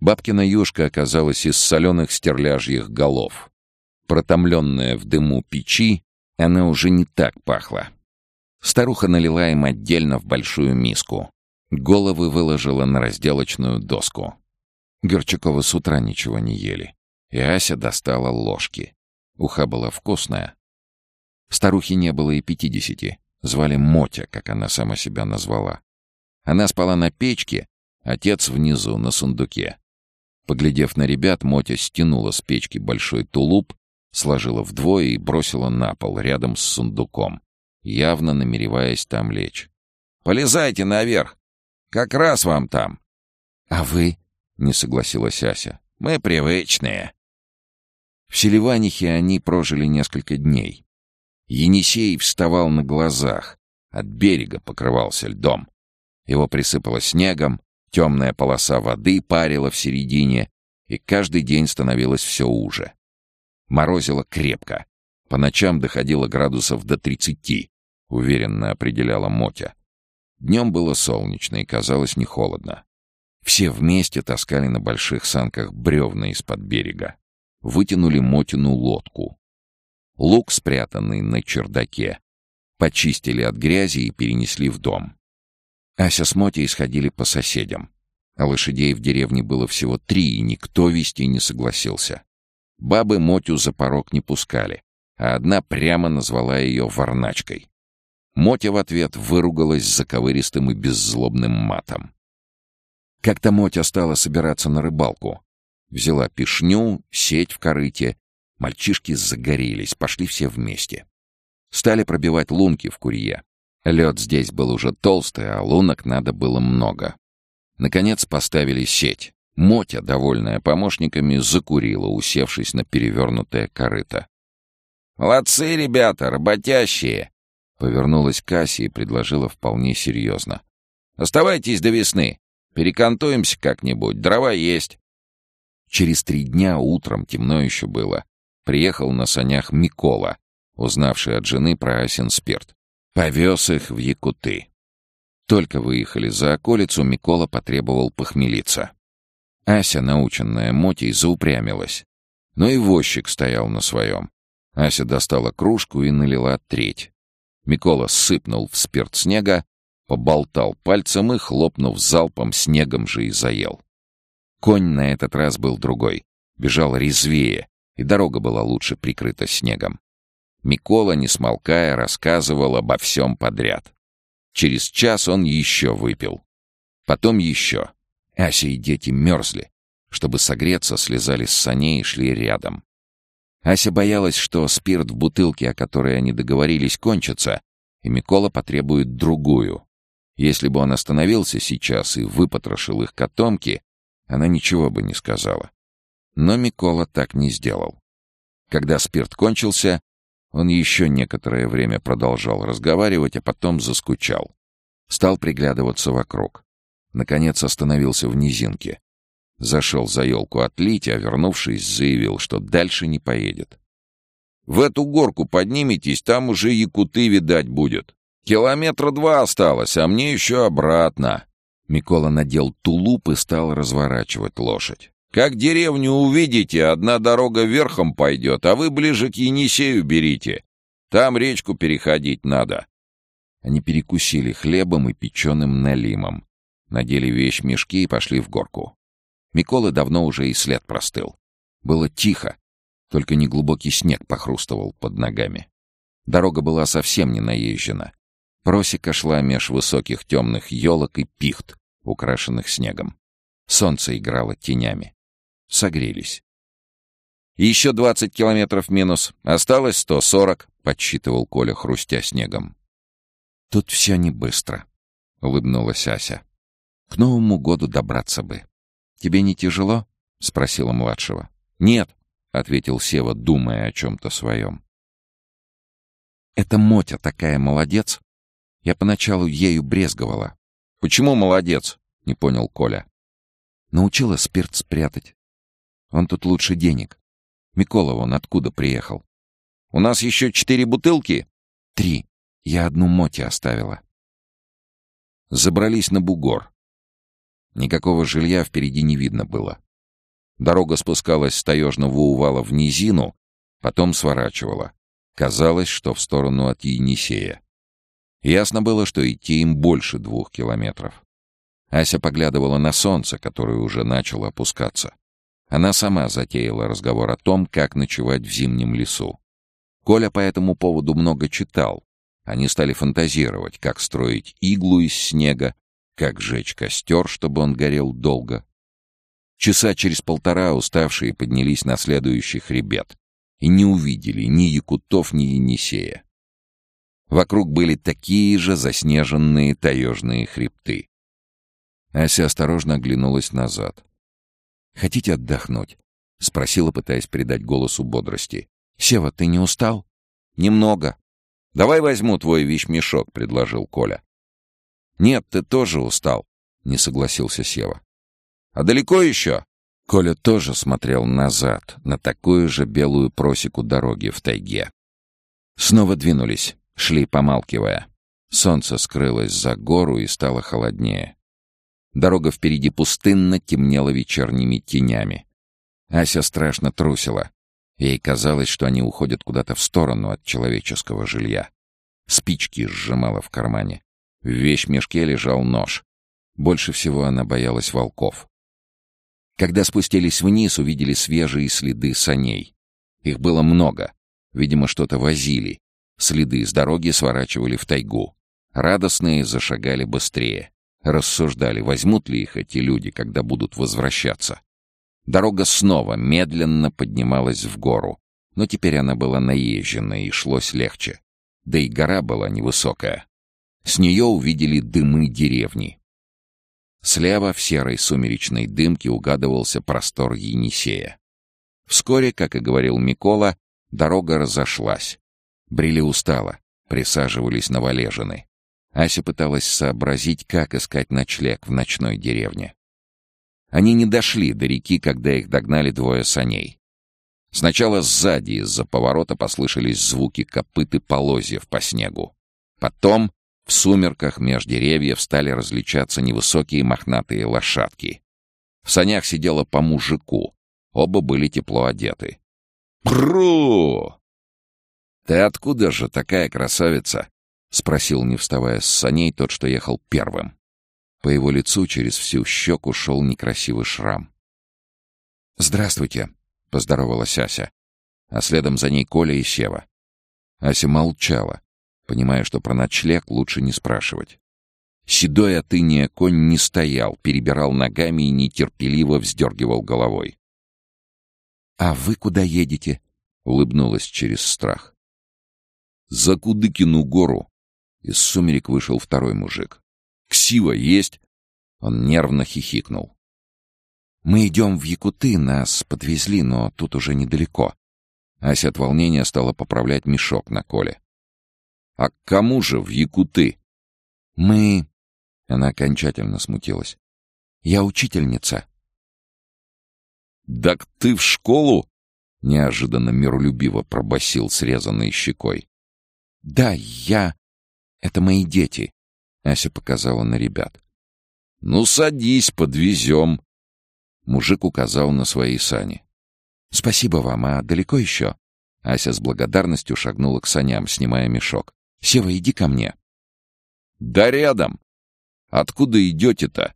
Бабкина юшка оказалась из соленых стерляжьих голов. Протомленная в дыму печи, она уже не так пахла. Старуха налила им отдельно в большую миску. Головы выложила на разделочную доску. Горчаковы с утра ничего не ели. И Ася достала ложки. Уха была вкусная, Старухе не было и пятидесяти. Звали Мотя, как она сама себя назвала. Она спала на печке, отец внизу, на сундуке. Поглядев на ребят, Мотя стянула с печки большой тулуп, сложила вдвое и бросила на пол рядом с сундуком, явно намереваясь там лечь. «Полезайте наверх! Как раз вам там!» «А вы?» — не согласилась Ася. «Мы привычные». В Селиванихе они прожили несколько дней. Енисей вставал на глазах, от берега покрывался льдом. Его присыпало снегом, темная полоса воды парила в середине, и каждый день становилось все уже. Морозило крепко. По ночам доходило градусов до тридцати, уверенно определяла Мотя. Днем было солнечно и казалось не холодно. Все вместе таскали на больших санках бревна из-под берега. Вытянули Мотину лодку, Лук, спрятанный на чердаке, почистили от грязи и перенесли в дом. Ася с Мотей сходили по соседям. А лошадей в деревне было всего три, и никто вести не согласился. Бабы Мотю за порог не пускали, а одна прямо назвала ее варначкой. Мотя в ответ выругалась заковыристым и беззлобным матом. Как-то Мотя стала собираться на рыбалку. Взяла пешню, сеть в корыте Мальчишки загорелись, пошли все вместе. Стали пробивать лунки в курье. Лед здесь был уже толстый, а лунок надо было много. Наконец поставили сеть. Мотя, довольная помощниками, закурила, усевшись на перевернутое корыто. «Молодцы, ребята, работящие!» Повернулась к Асе и предложила вполне серьезно. «Оставайтесь до весны. Перекантуемся как-нибудь, дрова есть». Через три дня утром темно еще было приехал на санях Микола, узнавший от жены про Асин спирт. Повез их в Якуты. Только выехали за околицу, Микола потребовал похмелиться. Ася, наученная Мотей, заупрямилась. Но и возчик стоял на своем. Ася достала кружку и налила треть. Микола сыпнул в спирт снега, поболтал пальцем и, хлопнув залпом, снегом же и заел. Конь на этот раз был другой, бежал резвее, и дорога была лучше прикрыта снегом. Микола, не смолкая, рассказывал обо всем подряд. Через час он еще выпил. Потом еще. Ася и дети мерзли. Чтобы согреться, слезали с саней и шли рядом. Ася боялась, что спирт в бутылке, о которой они договорились, кончится, и Микола потребует другую. Если бы он остановился сейчас и выпотрошил их котомки, она ничего бы не сказала. Но Микола так не сделал. Когда спирт кончился, он еще некоторое время продолжал разговаривать, а потом заскучал. Стал приглядываться вокруг. Наконец остановился в низинке. Зашел за елку отлить, а вернувшись, заявил, что дальше не поедет. «В эту горку подниметесь, там уже якуты видать будет. Километра два осталось, а мне еще обратно». Микола надел тулуп и стал разворачивать лошадь. «Как деревню увидите, одна дорога верхом пойдет, а вы ближе к Енисею берите. Там речку переходить надо». Они перекусили хлебом и печеным налимом. Надели вещь-мешки и пошли в горку. Миколы давно уже и след простыл. Было тихо, только неглубокий снег похрустывал под ногами. Дорога была совсем не наезжена. Просека шла меж высоких темных елок и пихт, украшенных снегом. Солнце играло тенями. Согрелись. «Еще двадцать километров минус. Осталось сто сорок», — подсчитывал Коля, хрустя снегом. «Тут все не быстро», — улыбнулась Ася. «К Новому году добраться бы». «Тебе не тяжело?» — спросила младшего. «Нет», — ответил Сева, думая о чем-то своем. «Это Мотя такая молодец. Я поначалу ею брезговала». «Почему молодец?» — не понял Коля. Научила спирт спрятать. Он тут лучше денег. Микола вон откуда приехал. «У нас еще четыре бутылки?» «Три. Я одну Моте оставила». Забрались на бугор. Никакого жилья впереди не видно было. Дорога спускалась с таежного увала в низину, потом сворачивала. Казалось, что в сторону от Енисея. Ясно было, что идти им больше двух километров. Ася поглядывала на солнце, которое уже начало опускаться. Она сама затеяла разговор о том, как ночевать в зимнем лесу. Коля по этому поводу много читал. Они стали фантазировать, как строить иглу из снега, как жечь костер, чтобы он горел долго. Часа через полтора уставшие поднялись на следующий хребет и не увидели ни Якутов, ни Енисея. Вокруг были такие же заснеженные таежные хребты. Ася осторожно оглянулась назад. «Хотите отдохнуть?» — спросила, пытаясь придать голосу бодрости. «Сева, ты не устал?» «Немного. Давай возьму твой вещмешок», — предложил Коля. «Нет, ты тоже устал», — не согласился Сева. «А далеко еще?» Коля тоже смотрел назад, на такую же белую просеку дороги в тайге. Снова двинулись, шли помалкивая. Солнце скрылось за гору и стало холоднее. Дорога впереди пустынно темнела вечерними тенями. Ася страшно трусила. Ей казалось, что они уходят куда-то в сторону от человеческого жилья. Спички сжимала в кармане. В вещмешке лежал нож. Больше всего она боялась волков. Когда спустились вниз, увидели свежие следы саней. Их было много. Видимо, что-то возили. Следы с дороги сворачивали в тайгу. Радостные зашагали быстрее. Рассуждали, возьмут ли их эти люди, когда будут возвращаться. Дорога снова медленно поднималась в гору, но теперь она была наезжена и шлось легче. Да и гора была невысокая. С нее увидели дымы деревни. Слева в серой сумеречной дымке угадывался простор Енисея. Вскоре, как и говорил Микола, дорога разошлась. Брели устало, присаживались на валежины. Ася пыталась сообразить, как искать ночлег в ночной деревне. Они не дошли до реки, когда их догнали двое саней. Сначала сзади из-за поворота послышались звуки копыт и полозьев по снегу. Потом в сумерках меж деревьев стали различаться невысокие мохнатые лошадки. В санях сидело по мужику. Оба были тепло одеты. «Пру!» «Ты откуда же такая красавица?» — спросил, не вставая с саней, тот, что ехал первым. По его лицу через всю щеку шел некрасивый шрам. «Здравствуйте», — поздоровалась Ася. А следом за ней Коля и Сева. Ася молчала, понимая, что про ночлег лучше не спрашивать. Седой от конь не стоял, перебирал ногами и нетерпеливо вздергивал головой. «А вы куда едете?» — улыбнулась через страх. «За Кудыкину гору», из сумерек вышел второй мужик. «Ксива есть?» Он нервно хихикнул. «Мы идем в Якуты, нас подвезли, но тут уже недалеко». Ася от волнения стала поправлять мешок на коле. «А к кому же в Якуты?» «Мы...» Она окончательно смутилась. «Я учительница». «Так ты в школу?» Неожиданно миролюбиво пробасил срезанной щекой. «Да, я...» Это мои дети. Ася показала на ребят. Ну, садись, подвезем. Мужик указал на свои сани. Спасибо вам, а далеко еще? Ася с благодарностью шагнула к саням, снимая мешок. Сева, иди ко мне. Да рядом. Откуда идете-то?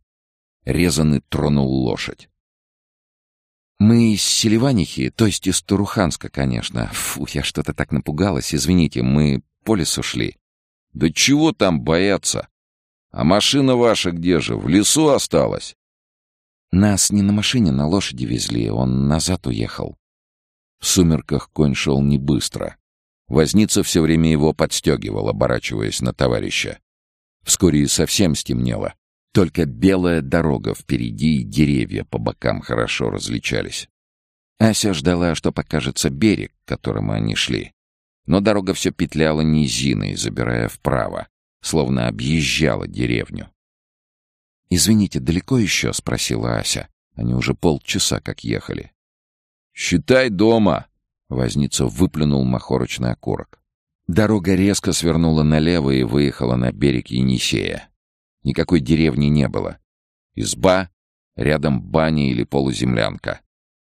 Резанный тронул лошадь. «Мы из Селиванихи, то есть из Туруханска, конечно. Фу, я что-то так напугалась, извините, мы по лесу шли». Да чего там бояться? А машина ваша где же? В лесу осталась? Нас не на машине, на лошади везли, он назад уехал. В сумерках конь шел не быстро. Возница все время его подстегивал, оборачиваясь на товарища. Вскоре и совсем стемнело. Только белая дорога впереди и деревья по бокам хорошо различались. Ася ждала, что покажется берег, к которому они шли. Но дорога все петляла низиной, забирая вправо, словно объезжала деревню. «Извините, далеко еще?» — спросила Ася. Они уже полчаса как ехали. «Считай дома!» — возница выплюнул махорочный окурок. Дорога резко свернула налево и выехала на берег Енисея. Никакой деревни не было. Изба, рядом баня или полуземлянка.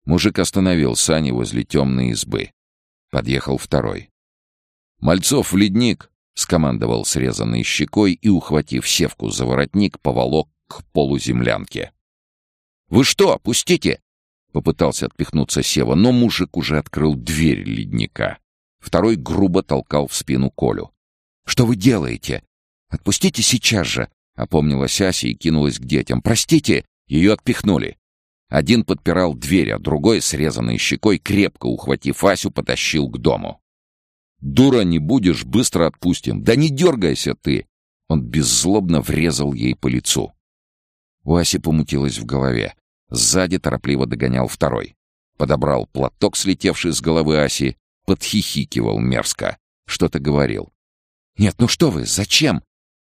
Мужик остановил сани возле темной избы. Подъехал второй. «Мальцов в ледник!» — скомандовал срезанной щекой и, ухватив севку за воротник, поволок к полуземлянке. «Вы что, пустите!» — попытался отпихнуться Сева, но мужик уже открыл дверь ледника. Второй грубо толкал в спину Колю. «Что вы делаете? Отпустите сейчас же!» — опомнилась Ася и кинулась к детям. «Простите!» — ее отпихнули. Один подпирал дверь, а другой, срезанной щекой, крепко ухватив Асю, потащил к дому. «Дура не будешь, быстро отпустим. Да не дергайся ты!» Он беззлобно врезал ей по лицу. У Аси помутилось в голове. Сзади торопливо догонял второй. Подобрал платок, слетевший с головы Аси, подхихикивал мерзко. Что-то говорил. «Нет, ну что вы, зачем?»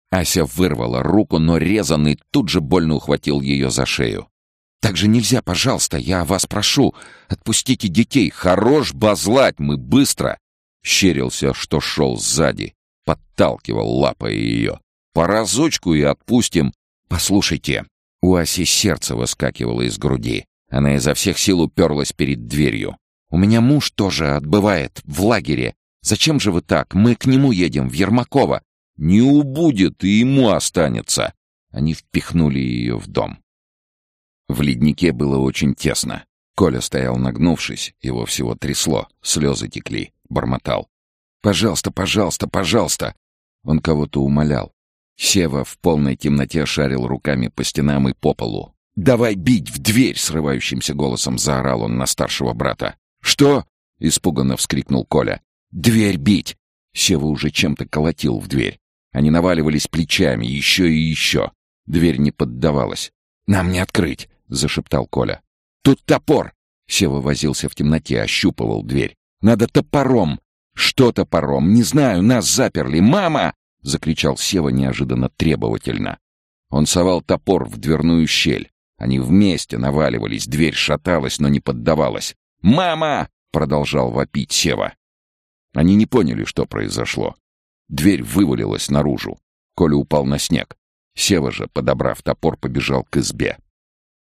Ася вырвала руку, но резанный тут же больно ухватил ее за шею. «Так же нельзя, пожалуйста, я вас прошу. Отпустите детей. Хорош базлать, мы быстро!» Щерился, что шел сзади, подталкивал лапой ее. «По разочку и отпустим!» «Послушайте!» У Аси сердце выскакивало из груди. Она изо всех сил уперлась перед дверью. «У меня муж тоже отбывает в лагере. Зачем же вы так? Мы к нему едем, в Ермакова». «Не убудет, и ему останется!» Они впихнули ее в дом. В леднике было очень тесно. Коля стоял нагнувшись, его всего трясло, слезы текли бормотал. «Пожалуйста, пожалуйста, пожалуйста!» Он кого-то умолял. Сева в полной темноте шарил руками по стенам и по полу. «Давай бить в дверь!» — срывающимся голосом заорал он на старшего брата. «Что?» — испуганно вскрикнул Коля. «Дверь бить!» Сева уже чем-то колотил в дверь. Они наваливались плечами, еще и еще. Дверь не поддавалась. «Нам не открыть!» — зашептал Коля. «Тут топор!» Сева возился в темноте, ощупывал дверь. Надо топором. Что топором? Не знаю, нас заперли. Мама! Закричал Сева неожиданно требовательно. Он совал топор в дверную щель. Они вместе наваливались, дверь шаталась, но не поддавалась. «Мама!» — продолжал вопить Сева. Они не поняли, что произошло. Дверь вывалилась наружу. Коля упал на снег. Сева же, подобрав топор, побежал к избе.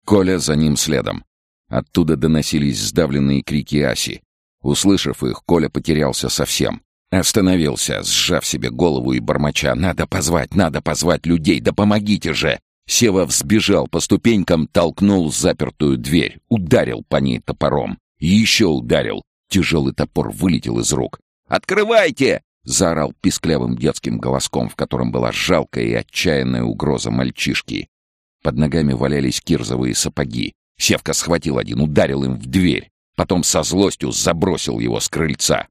Коля за ним следом. Оттуда доносились сдавленные крики Аси. Услышав их, Коля потерялся совсем. Остановился, сжав себе голову и бормоча. «Надо позвать, надо позвать людей, да помогите же!» Сева взбежал по ступенькам, толкнул запертую дверь, ударил по ней топором. Еще ударил. Тяжелый топор вылетел из рук. «Открывайте!» — заорал писклявым детским голоском, в котором была жалкая и отчаянная угроза мальчишки. Под ногами валялись кирзовые сапоги. Севка схватил один, ударил им в дверь. Потом со злостью забросил его с крыльца.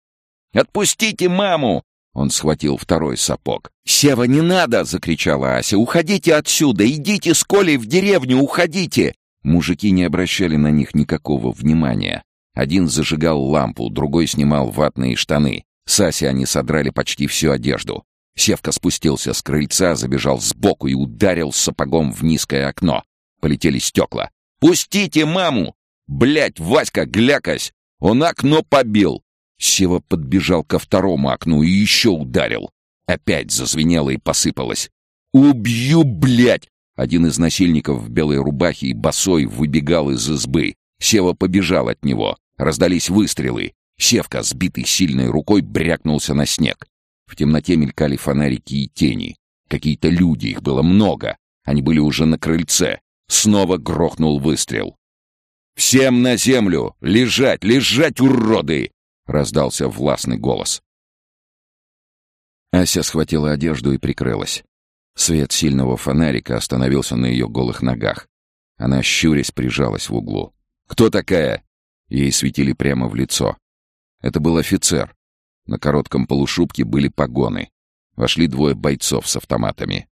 «Отпустите маму!» Он схватил второй сапог. «Сева, не надо!» — закричала Ася. «Уходите отсюда! Идите с Колей в деревню! Уходите!» Мужики не обращали на них никакого внимания. Один зажигал лампу, другой снимал ватные штаны. С Асей они содрали почти всю одежду. Севка спустился с крыльца, забежал сбоку и ударил сапогом в низкое окно. Полетели стекла. «Пустите маму!» «Блядь, Васька, глякась! Он окно побил!» Сева подбежал ко второму окну и еще ударил. Опять зазвенело и посыпалось. «Убью, блядь!» Один из насильников в белой рубахе и босой выбегал из избы. Сева побежал от него. Раздались выстрелы. Севка, сбитый сильной рукой, брякнулся на снег. В темноте мелькали фонарики и тени. Какие-то люди, их было много. Они были уже на крыльце. Снова грохнул выстрел. «Всем на землю! Лежать, лежать, уроды!» — раздался властный голос. Ася схватила одежду и прикрылась. Свет сильного фонарика остановился на ее голых ногах. Она, щурясь, прижалась в углу. «Кто такая?» Ей светили прямо в лицо. Это был офицер. На коротком полушубке были погоны. Вошли двое бойцов с автоматами.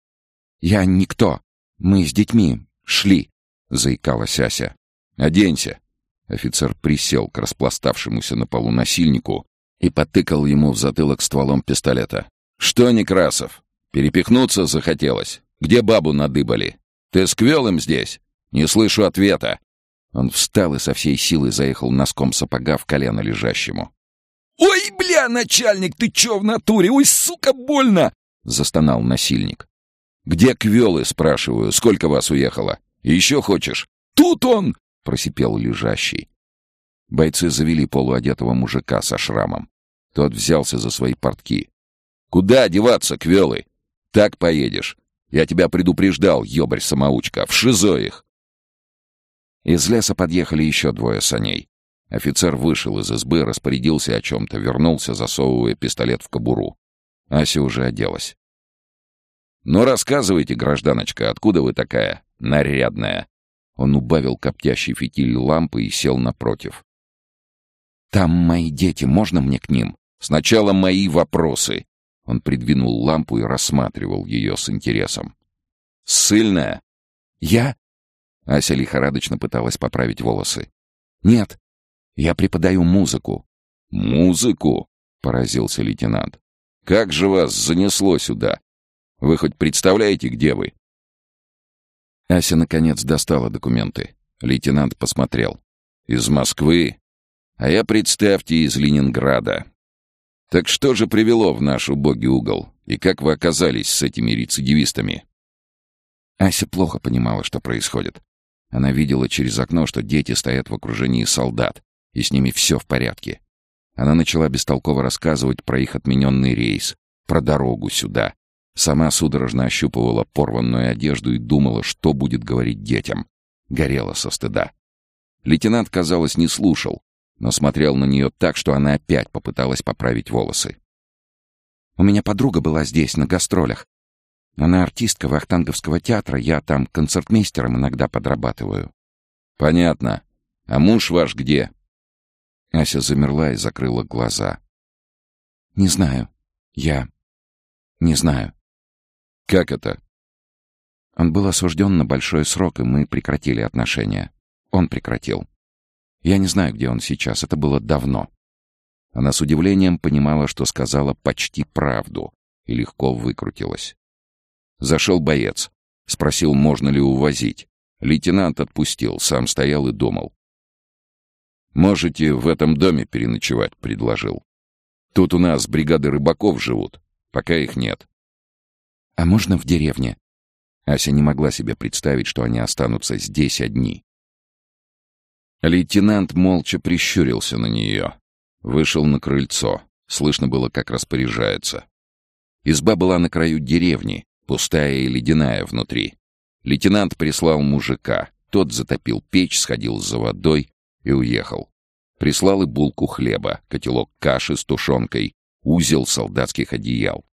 «Я никто. Мы с детьми шли», — заикалась Ася. «Оденься!» Офицер присел к распластавшемуся на полу насильнику и потыкал ему в затылок стволом пистолета. «Что, Некрасов, перепихнуться захотелось? Где бабу надыбали? Ты с Квелым здесь? Не слышу ответа!» Он встал и со всей силы заехал носком сапога в колено лежащему. «Ой, бля, начальник, ты чё в натуре? Ой, сука, больно!» — застонал насильник. «Где Квелы?» — спрашиваю. «Сколько вас уехало? Еще хочешь?» «Тут он!» — просипел лежащий. Бойцы завели полуодетого мужика со шрамом. Тот взялся за свои портки. «Куда одеваться, квелы? Так поедешь. Я тебя предупреждал, ёбарь-самоучка, в шизо их!» Из леса подъехали еще двое саней. Офицер вышел из избы, распорядился о чем-то, вернулся, засовывая пистолет в кобуру. Ася уже оделась. «Ну, рассказывайте, гражданочка, откуда вы такая нарядная?» Он убавил коптящий фитиль лампы и сел напротив. «Там мои дети, можно мне к ним? Сначала мои вопросы!» Он придвинул лампу и рассматривал ее с интересом. «Сыльная?» «Я?» Ася лихорадочно пыталась поправить волосы. «Нет, я преподаю музыку». «Музыку?» — поразился лейтенант. «Как же вас занесло сюда? Вы хоть представляете, где вы?» Ася, наконец, достала документы. Лейтенант посмотрел. «Из Москвы? А я, представьте, из Ленинграда. Так что же привело в наш убогий угол? И как вы оказались с этими рецидивистами?» Ася плохо понимала, что происходит. Она видела через окно, что дети стоят в окружении солдат, и с ними все в порядке. Она начала бестолково рассказывать про их отмененный рейс, про дорогу сюда, Сама судорожно ощупывала порванную одежду и думала, что будет говорить детям. Горела со стыда. Лейтенант, казалось, не слушал, но смотрел на нее так, что она опять попыталась поправить волосы. «У меня подруга была здесь, на гастролях. Она артистка Вахтанговского театра, я там концертмейстером иногда подрабатываю». «Понятно. А муж ваш где?» Ася замерла и закрыла глаза. «Не знаю. Я... не знаю». «Как это?» Он был осужден на большой срок, и мы прекратили отношения. Он прекратил. Я не знаю, где он сейчас, это было давно. Она с удивлением понимала, что сказала почти правду, и легко выкрутилась. Зашел боец. Спросил, можно ли увозить. Лейтенант отпустил, сам стоял и думал. «Можете в этом доме переночевать», — предложил. «Тут у нас бригады рыбаков живут, пока их нет. «А можно в деревне?» Ася не могла себе представить, что они останутся здесь одни. Лейтенант молча прищурился на нее. Вышел на крыльцо. Слышно было, как распоряжается. Изба была на краю деревни, пустая и ледяная внутри. Лейтенант прислал мужика. Тот затопил печь, сходил за водой и уехал. Прислал и булку хлеба, котелок каши с тушенкой, узел солдатских одеял.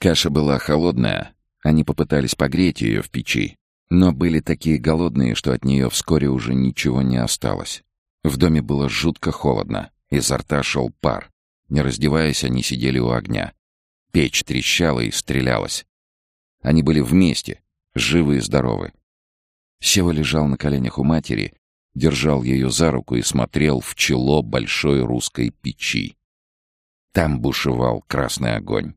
Каша была холодная. Они попытались погреть ее в печи, но были такие голодные, что от нее вскоре уже ничего не осталось. В доме было жутко холодно, изо рта шел пар. Не раздеваясь, они сидели у огня. Печь трещала и стрелялась. Они были вместе, живы и здоровы. Сева лежал на коленях у матери, держал ее за руку и смотрел в чело большой русской печи. Там бушевал красный огонь.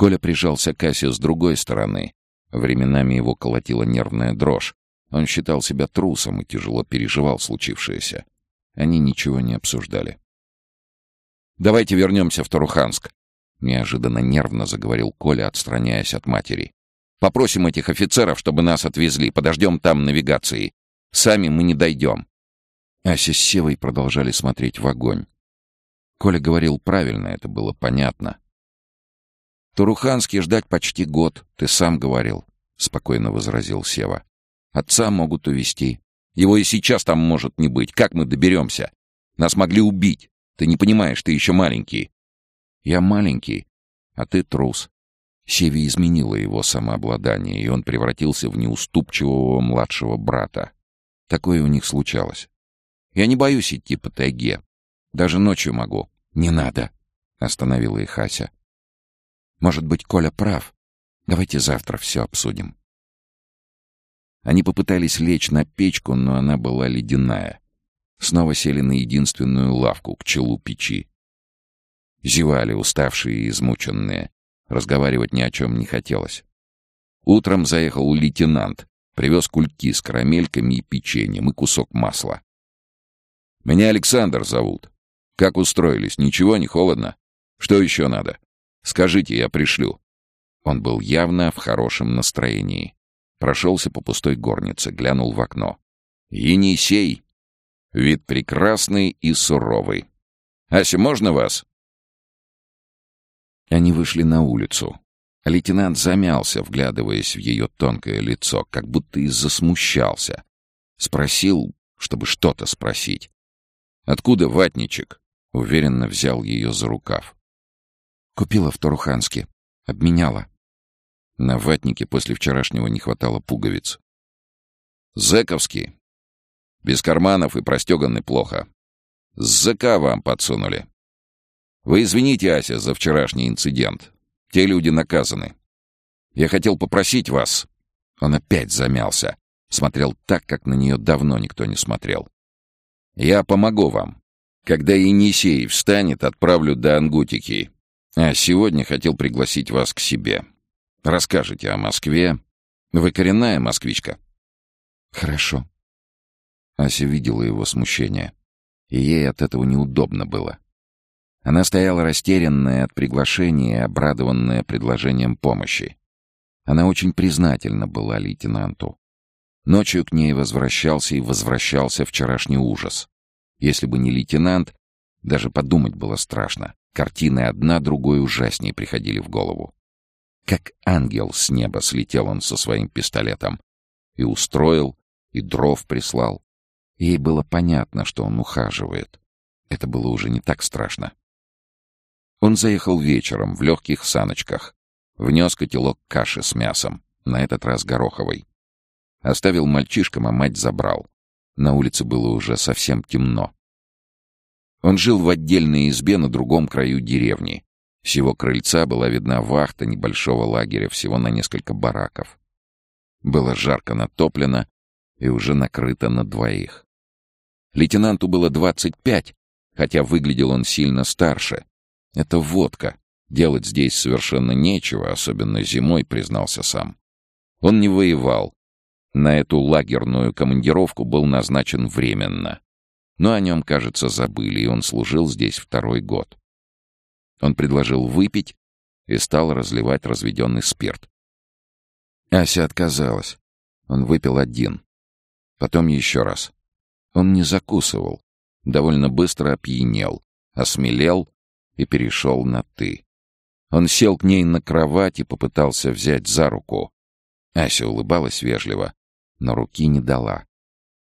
Коля прижался к Асе с другой стороны. Временами его колотила нервная дрожь. Он считал себя трусом и тяжело переживал случившееся. Они ничего не обсуждали. «Давайте вернемся в Таруханск», — неожиданно нервно заговорил Коля, отстраняясь от матери. «Попросим этих офицеров, чтобы нас отвезли. Подождем там навигации. Сами мы не дойдем». Ася с Севой продолжали смотреть в огонь. Коля говорил правильно, это было понятно. «Туруханский ждать почти год, ты сам говорил», — спокойно возразил Сева. «Отца могут увезти. Его и сейчас там может не быть. Как мы доберемся? Нас могли убить. Ты не понимаешь, ты еще маленький». «Я маленький, а ты трус». Севе изменило его самообладание, и он превратился в неуступчивого младшего брата. Такое у них случалось. «Я не боюсь идти по тайге. Даже ночью могу. Не надо, остановила их Ася. Может быть, Коля прав. Давайте завтра все обсудим. Они попытались лечь на печку, но она была ледяная. Снова сели на единственную лавку к челу печи. Зевали, уставшие и измученные. Разговаривать ни о чем не хотелось. Утром заехал лейтенант, привез кульки с карамельками и печеньем и кусок масла. «Меня Александр зовут. Как устроились? Ничего, не холодно? Что еще надо? Скажите, я пришлю». Он был явно в хорошем настроении. Прошелся по пустой горнице, глянул в окно. «Енисей!» Вид прекрасный и суровый. «Ася, можно вас?» Они вышли на улицу. Лейтенант замялся, вглядываясь в ее тонкое лицо, как будто и засмущался. Спросил, чтобы что-то спросить. «Откуда ватничек?» Уверенно взял ее за рукав. Купила в Торуханске. Обменяла. На ватнике после вчерашнего не хватало пуговиц. Зэковский. Без карманов и простеганный плохо. ЗК вам подсунули. Вы извините, Ася, за вчерашний инцидент. Те люди наказаны. Я хотел попросить вас... Он опять замялся. Смотрел так, как на нее давно никто не смотрел. Я помогу вам. Когда Енисей встанет, отправлю до Ангутики. А сегодня хотел пригласить вас к себе. Расскажите о Москве. Вы коренная москвичка?» «Хорошо». Ася видела его смущение, и ей от этого неудобно было. Она стояла растерянная от приглашения и обрадованная предложением помощи. Она очень признательна была лейтенанту. Ночью к ней возвращался и возвращался вчерашний ужас. Если бы не лейтенант, даже подумать было страшно. Картины одна другой ужаснее приходили в голову. Как ангел с неба слетел он со своим пистолетом. И устроил, и дров прислал. Ей было понятно, что он ухаживает. Это было уже не так страшно. Он заехал вечером в легких саночках. Внес котелок каши с мясом, на этот раз гороховой. Оставил мальчишкам, а мать забрал. На улице было уже совсем темно. Он жил в отдельной избе на другом краю деревни. С его крыльца была видна вахта небольшого лагеря, всего на несколько бараков. Было жарко натоплено и уже накрыто на двоих. Лейтенанту было двадцать пять, хотя выглядел он сильно старше. Это водка. Делать здесь совершенно нечего, особенно зимой, признался сам. Он не воевал, на эту лагерную командировку был назначен временно. Но о нем, кажется, забыли, и он служил здесь второй год. Он предложил выпить и стал разливать разведенный спирт. Ася отказалась. Он выпил один. Потом еще раз. Он не закусывал. Довольно быстро опьянел, осмелел и перешел на «ты». Он сел к ней на кровать и попытался взять за руку. Ася улыбалась вежливо, но руки не дала.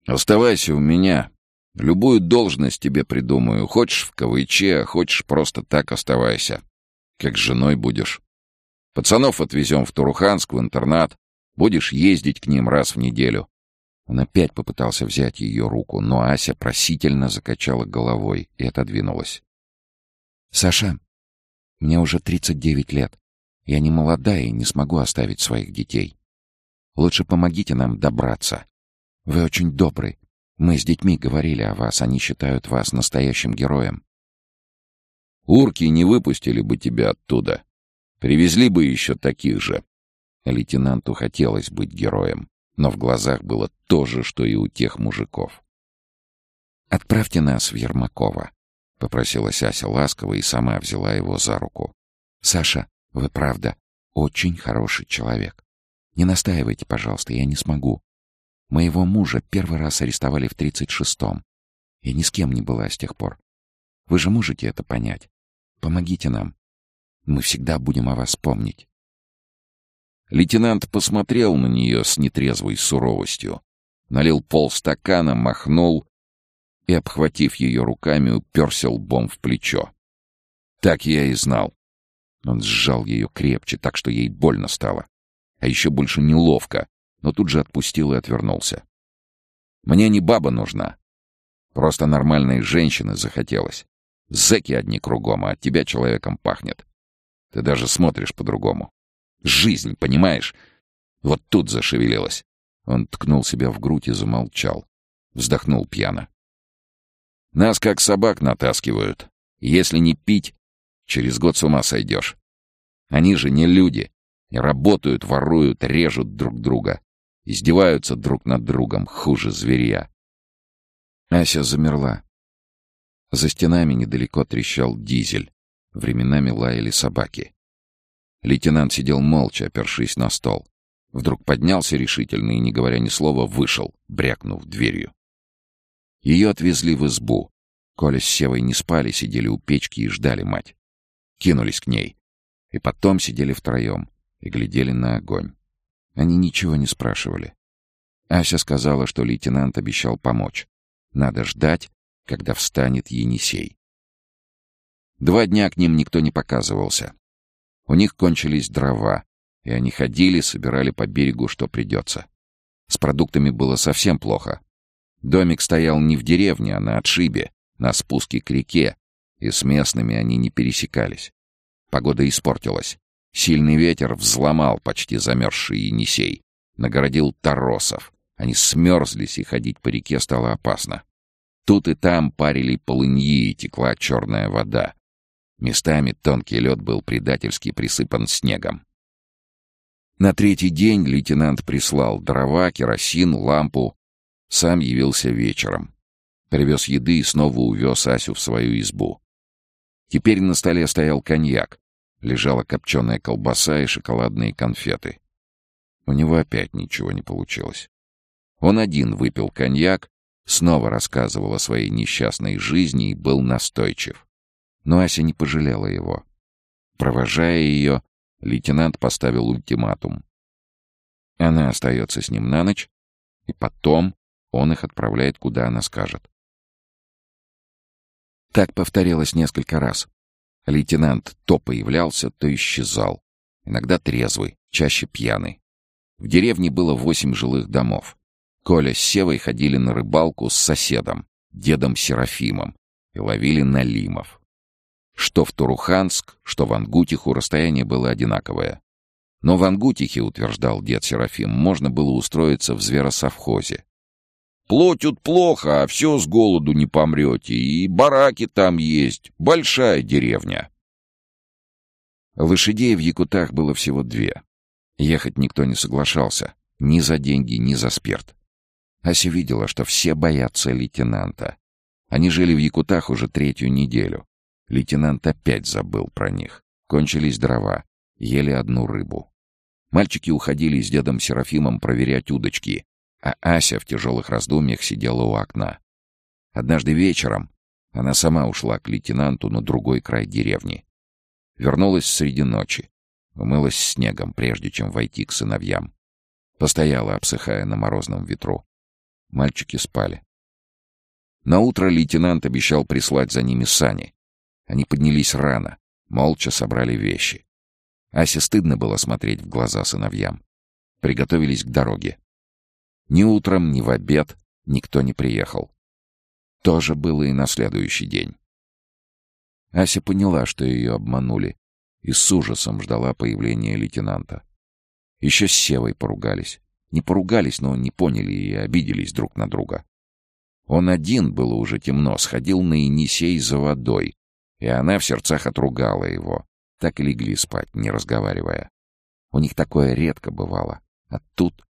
«Оставайся у меня. Любую должность тебе придумаю. Хочешь в КВЧ, а хочешь просто так оставайся. Как женой будешь. Пацанов отвезем в Туруханск, в интернат. Будешь ездить к ним раз в неделю». Он опять попытался взять ее руку, но Ася просительно закачала головой и отодвинулась. «Саша, мне уже 39 лет. Я не молодая и не смогу оставить своих детей. Лучше помогите нам добраться. Вы очень добрый. Мы с детьми говорили о вас, они считают вас настоящим героем. Урки не выпустили бы тебя оттуда. Привезли бы еще таких же. Лейтенанту хотелось быть героем, но в глазах было то же, что и у тех мужиков. «Отправьте нас в Ермакова», — попросила Ася ласково и сама взяла его за руку. «Саша, вы правда очень хороший человек. Не настаивайте, пожалуйста, я не смогу. Моего мужа первый раз арестовали в 36-м. Я ни с кем не была с тех пор. Вы же можете это понять. Помогите нам. Мы всегда будем о вас помнить. Лейтенант посмотрел на нее с нетрезвой суровостью, налил полстакана, махнул и, обхватив ее руками, уперся лбом в плечо. Так я и знал. Он сжал ее крепче, так что ей больно стало. А еще больше неловко, но тут же отпустил и отвернулся. «Мне не баба нужна. Просто нормальной женщины захотелось. Зэки одни кругом, а от тебя человеком пахнет. Ты даже смотришь по-другому. Жизнь, понимаешь? Вот тут зашевелилась». Он ткнул себя в грудь и замолчал. Вздохнул пьяно. «Нас как собак натаскивают. Если не пить, через год с ума сойдешь. Они же не люди. И работают, воруют, режут друг друга. Издеваются друг над другом, хуже зверя. Ася замерла. За стенами недалеко трещал дизель. Временами лаяли собаки. Лейтенант сидел молча, опершись на стол. Вдруг поднялся решительно и, не говоря ни слова, вышел, брякнув дверью. Ее отвезли в избу. Коля с Севой не спали, сидели у печки и ждали мать. Кинулись к ней. И потом сидели втроем и глядели на огонь. Они ничего не спрашивали. Ася сказала, что лейтенант обещал помочь. Надо ждать, когда встанет Енисей. Два дня к ним никто не показывался. У них кончились дрова, и они ходили, собирали по берегу, что придется. С продуктами было совсем плохо. Домик стоял не в деревне, а на отшибе, на спуске к реке, и с местными они не пересекались. Погода испортилась. Сильный ветер взломал почти замерзший Енисей, нагородил торосов. Они смерзлись, и ходить по реке стало опасно. Тут и там парили полыньи, и текла черная вода. Местами тонкий лед был предательски присыпан снегом. На третий день лейтенант прислал дрова, керосин, лампу. Сам явился вечером. Привез еды и снова увез Асю в свою избу. Теперь на столе стоял коньяк. Лежала копченая колбаса и шоколадные конфеты. У него опять ничего не получилось. Он один выпил коньяк, снова рассказывал о своей несчастной жизни и был настойчив. Но Ася не пожалела его. Провожая ее, лейтенант поставил ультиматум. Она остается с ним на ночь, и потом он их отправляет, куда она скажет. Так повторилось несколько раз. Лейтенант то появлялся, то исчезал. Иногда трезвый, чаще пьяный. В деревне было восемь жилых домов. Коля с Севой ходили на рыбалку с соседом, дедом Серафимом, и ловили налимов. Что в Туруханск, что в Ангутиху расстояние было одинаковое. Но в Ангутихе, утверждал дед Серафим, можно было устроиться в зверосовхозе. Платят плохо, а все с голоду не помрете, и бараки там есть, большая деревня. Лошадей в Якутах было всего две. Ехать никто не соглашался, ни за деньги, ни за спирт. Ася видела, что все боятся лейтенанта. Они жили в Якутах уже третью неделю. Лейтенант опять забыл про них. Кончились дрова, ели одну рыбу. Мальчики уходили с дедом Серафимом проверять удочки, а Ася в тяжелых раздумьях сидела у окна. Однажды вечером Она сама ушла к лейтенанту на другой край деревни. Вернулась среди ночи. Умылась снегом, прежде чем войти к сыновьям. Постояла, обсыхая на морозном ветру. Мальчики спали. На утро лейтенант обещал прислать за ними сани. Они поднялись рано, молча собрали вещи. Асе стыдно было смотреть в глаза сыновьям. Приготовились к дороге. Ни утром, ни в обед никто не приехал. То же было и на следующий день. Ася поняла, что ее обманули, и с ужасом ждала появления лейтенанта. Еще с Севой поругались. Не поругались, но не поняли и обиделись друг на друга. Он один, было уже темно, сходил на Енисей за водой, и она в сердцах отругала его. Так и легли спать, не разговаривая. У них такое редко бывало. А тут...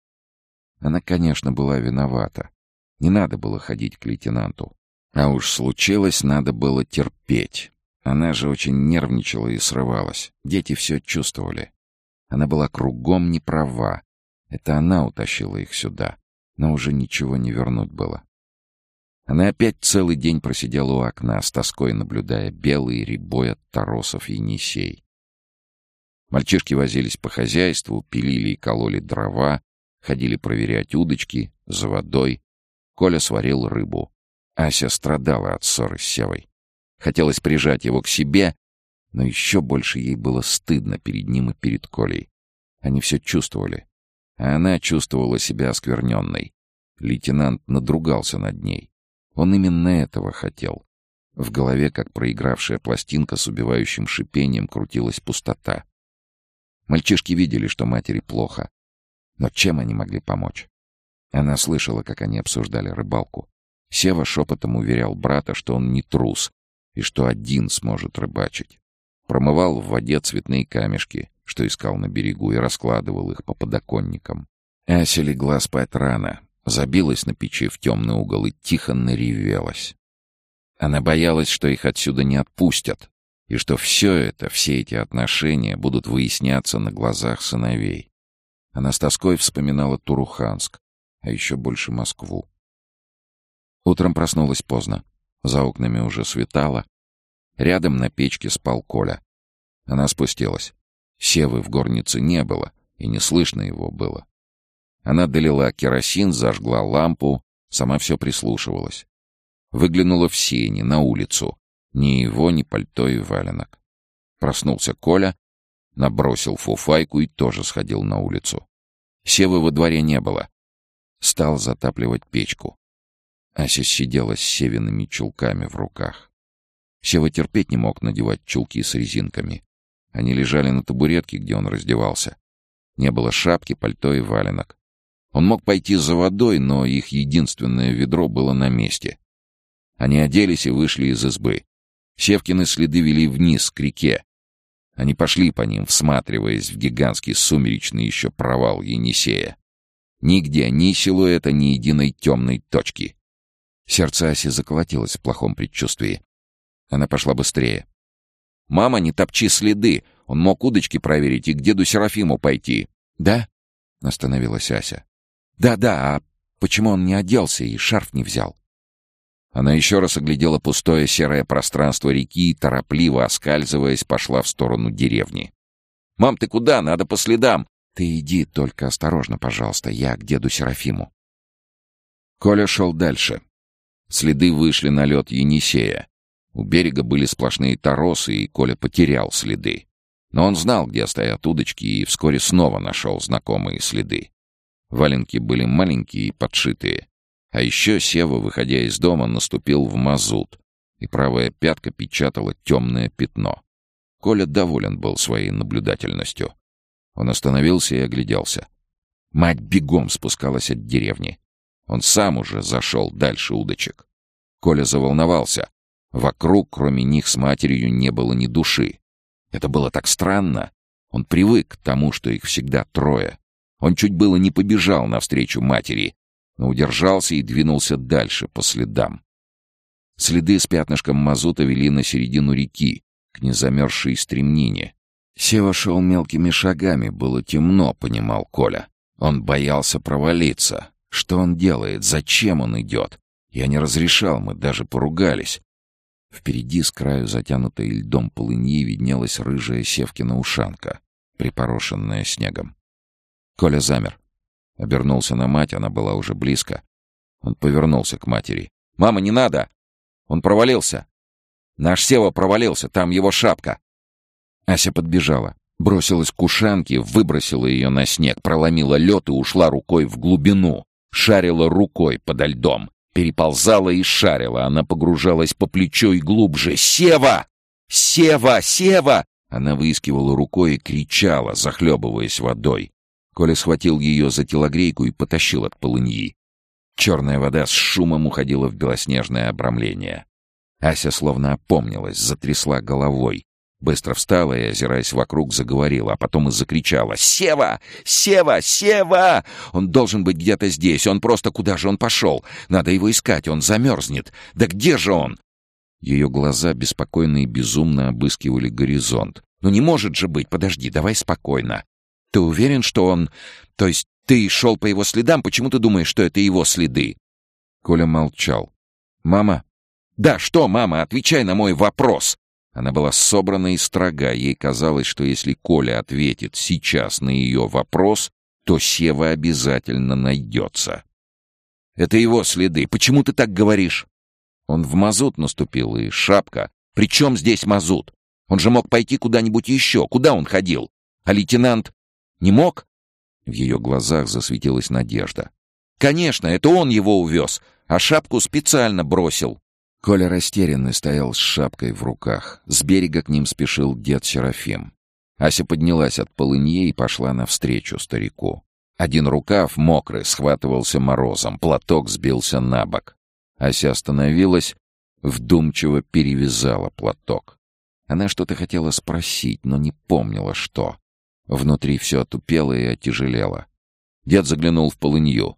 Она, конечно, была виновата. Не надо было ходить к лейтенанту. А уж случилось, надо было терпеть. Она же очень нервничала и срывалась. Дети все чувствовали. Она была кругом не права. Это она утащила их сюда. Но уже ничего не вернуть было. Она опять целый день просидела у окна, с тоской наблюдая белый рябой от торосов Енисей. Мальчишки возились по хозяйству, пилили и кололи дрова, ходили проверять удочки, за водой. Коля сварил рыбу. Ася страдала от ссоры с Севой. Хотелось прижать его к себе, но еще больше ей было стыдно перед ним и перед Колей. Они все чувствовали. А она чувствовала себя оскверненной. Лейтенант надругался над ней. Он именно этого хотел. В голове, как проигравшая пластинка с убивающим шипением, крутилась пустота. Мальчишки видели, что матери плохо. Но чем они могли помочь? Она слышала, как они обсуждали рыбалку. Сева шепотом уверял брата, что он не трус, и что один сможет рыбачить. Промывал в воде цветные камешки, что искал на берегу, и раскладывал их по подоконникам. Ася легла спать рано, забилась на печи в темный угол и тихо наревелась. Она боялась, что их отсюда не отпустят, и что все это, все эти отношения будут выясняться на глазах сыновей. Она с тоской вспоминала Туруханск, а еще больше Москву. Утром проснулась поздно. За окнами уже светало. Рядом на печке спал Коля. Она спустилась. Севы в горнице не было, и не слышно его было. Она долила керосин, зажгла лампу, сама все прислушивалась. Выглянула в сени, на улицу. Ни его, ни пальто и валенок. Проснулся Коля, набросил фуфайку и тоже сходил на улицу. Севы во дворе не было. Стал затапливать печку. Ася сидела с севиными чулками в руках. Сева терпеть не мог надевать чулки с резинками. Они лежали на табуретке, где он раздевался. Не было шапки, пальто и валенок. Он мог пойти за водой, но их единственное ведро было на месте. Они оделись и вышли из избы. Севкины следы вели вниз, к реке. Они пошли по ним, всматриваясь в гигантский сумеречный еще провал Енисея. Нигде ни силуэта, ни единой темной точки. Сердце Аси заколотилось в плохом предчувствии. Она пошла быстрее. «Мама, не топчи следы! Он мог удочки проверить и к деду Серафиму пойти!» «Да?» — остановилась Ася. «Да-да, а почему он не оделся и шарф не взял?» Она еще раз оглядела пустое серое пространство реки и, торопливо оскальзываясь, пошла в сторону деревни. «Мам, ты куда? Надо по следам!» «Ты иди, только осторожно, пожалуйста, я к деду Серафиму». Коля шел дальше. Следы вышли на лед Енисея. У берега были сплошные торосы, и Коля потерял следы. Но он знал, где стоят удочки, и вскоре снова нашел знакомые следы. Валенки были маленькие и подшитые. А еще Сева, выходя из дома, наступил в мазут, и правая пятка печатала темное пятно. Коля доволен был своей наблюдательностью. Он остановился и огляделся. Мать бегом спускалась от деревни. Он сам уже зашел дальше удочек. Коля заволновался. Вокруг, кроме них с матерью, не было ни души. Это было так странно. Он привык к тому, что их всегда трое. Он чуть было не побежал навстречу матери, но удержался и двинулся дальше по следам. Следы с пятнышком мазута вели на середину реки, к незамерзшей стремнине. Сева шел мелкими шагами, было темно, понимал Коля. Он боялся провалиться. Что он делает? Зачем он идет? Я не разрешал, мы даже поругались. Впереди, с краю затянутой льдом полыньи, виднелась рыжая Севкина ушанка, припорошенная снегом. Коля замер. Обернулся на мать, она была уже близко. Он повернулся к матери. «Мама, не надо! Он провалился! Наш Сева провалился, там его шапка!» Ася подбежала, бросилась к ушанке, выбросила ее на снег, проломила лед и ушла рукой в глубину, шарила рукой подо льдом, переползала и шарила, она погружалась по плечо и глубже. «Сева! Сева! Сева!» Она выискивала рукой и кричала, захлебываясь водой. Коля схватил ее за телогрейку и потащил от полыньи. Черная вода с шумом уходила в белоснежное обрамление. Ася словно опомнилась, затрясла головой. Быстро встала и, озираясь вокруг, заговорила, а потом и закричала. «Сева! Сева! Сева! Он должен быть где-то здесь. Он просто куда же он пошел? Надо его искать, он замерзнет. Да где же он?» Ее глаза беспокойно и безумно обыскивали горизонт. «Ну не может же быть! Подожди, давай спокойно. Ты уверен, что он... То есть ты шел по его следам? Почему ты думаешь, что это его следы?» Коля молчал. «Мама?» «Да, что, мама? Отвечай на мой вопрос!» Она была собрана и строга. Ей казалось, что если Коля ответит сейчас на ее вопрос, то Сева обязательно найдется. «Это его следы. Почему ты так говоришь?» Он в мазут наступил, и шапка. «При чем здесь мазут? Он же мог пойти куда-нибудь еще. Куда он ходил? А лейтенант не мог?» В ее глазах засветилась надежда. «Конечно, это он его увез, а шапку специально бросил». Коля растерянный стоял с шапкой в руках. С берега к ним спешил дед Серафим. Ася поднялась от полынье и пошла навстречу старику. Один рукав, мокрый, схватывался морозом, платок сбился на бок. Ася остановилась, вдумчиво перевязала платок. Она что-то хотела спросить, но не помнила, что. Внутри все отупело и отяжелело. Дед заглянул в полынью.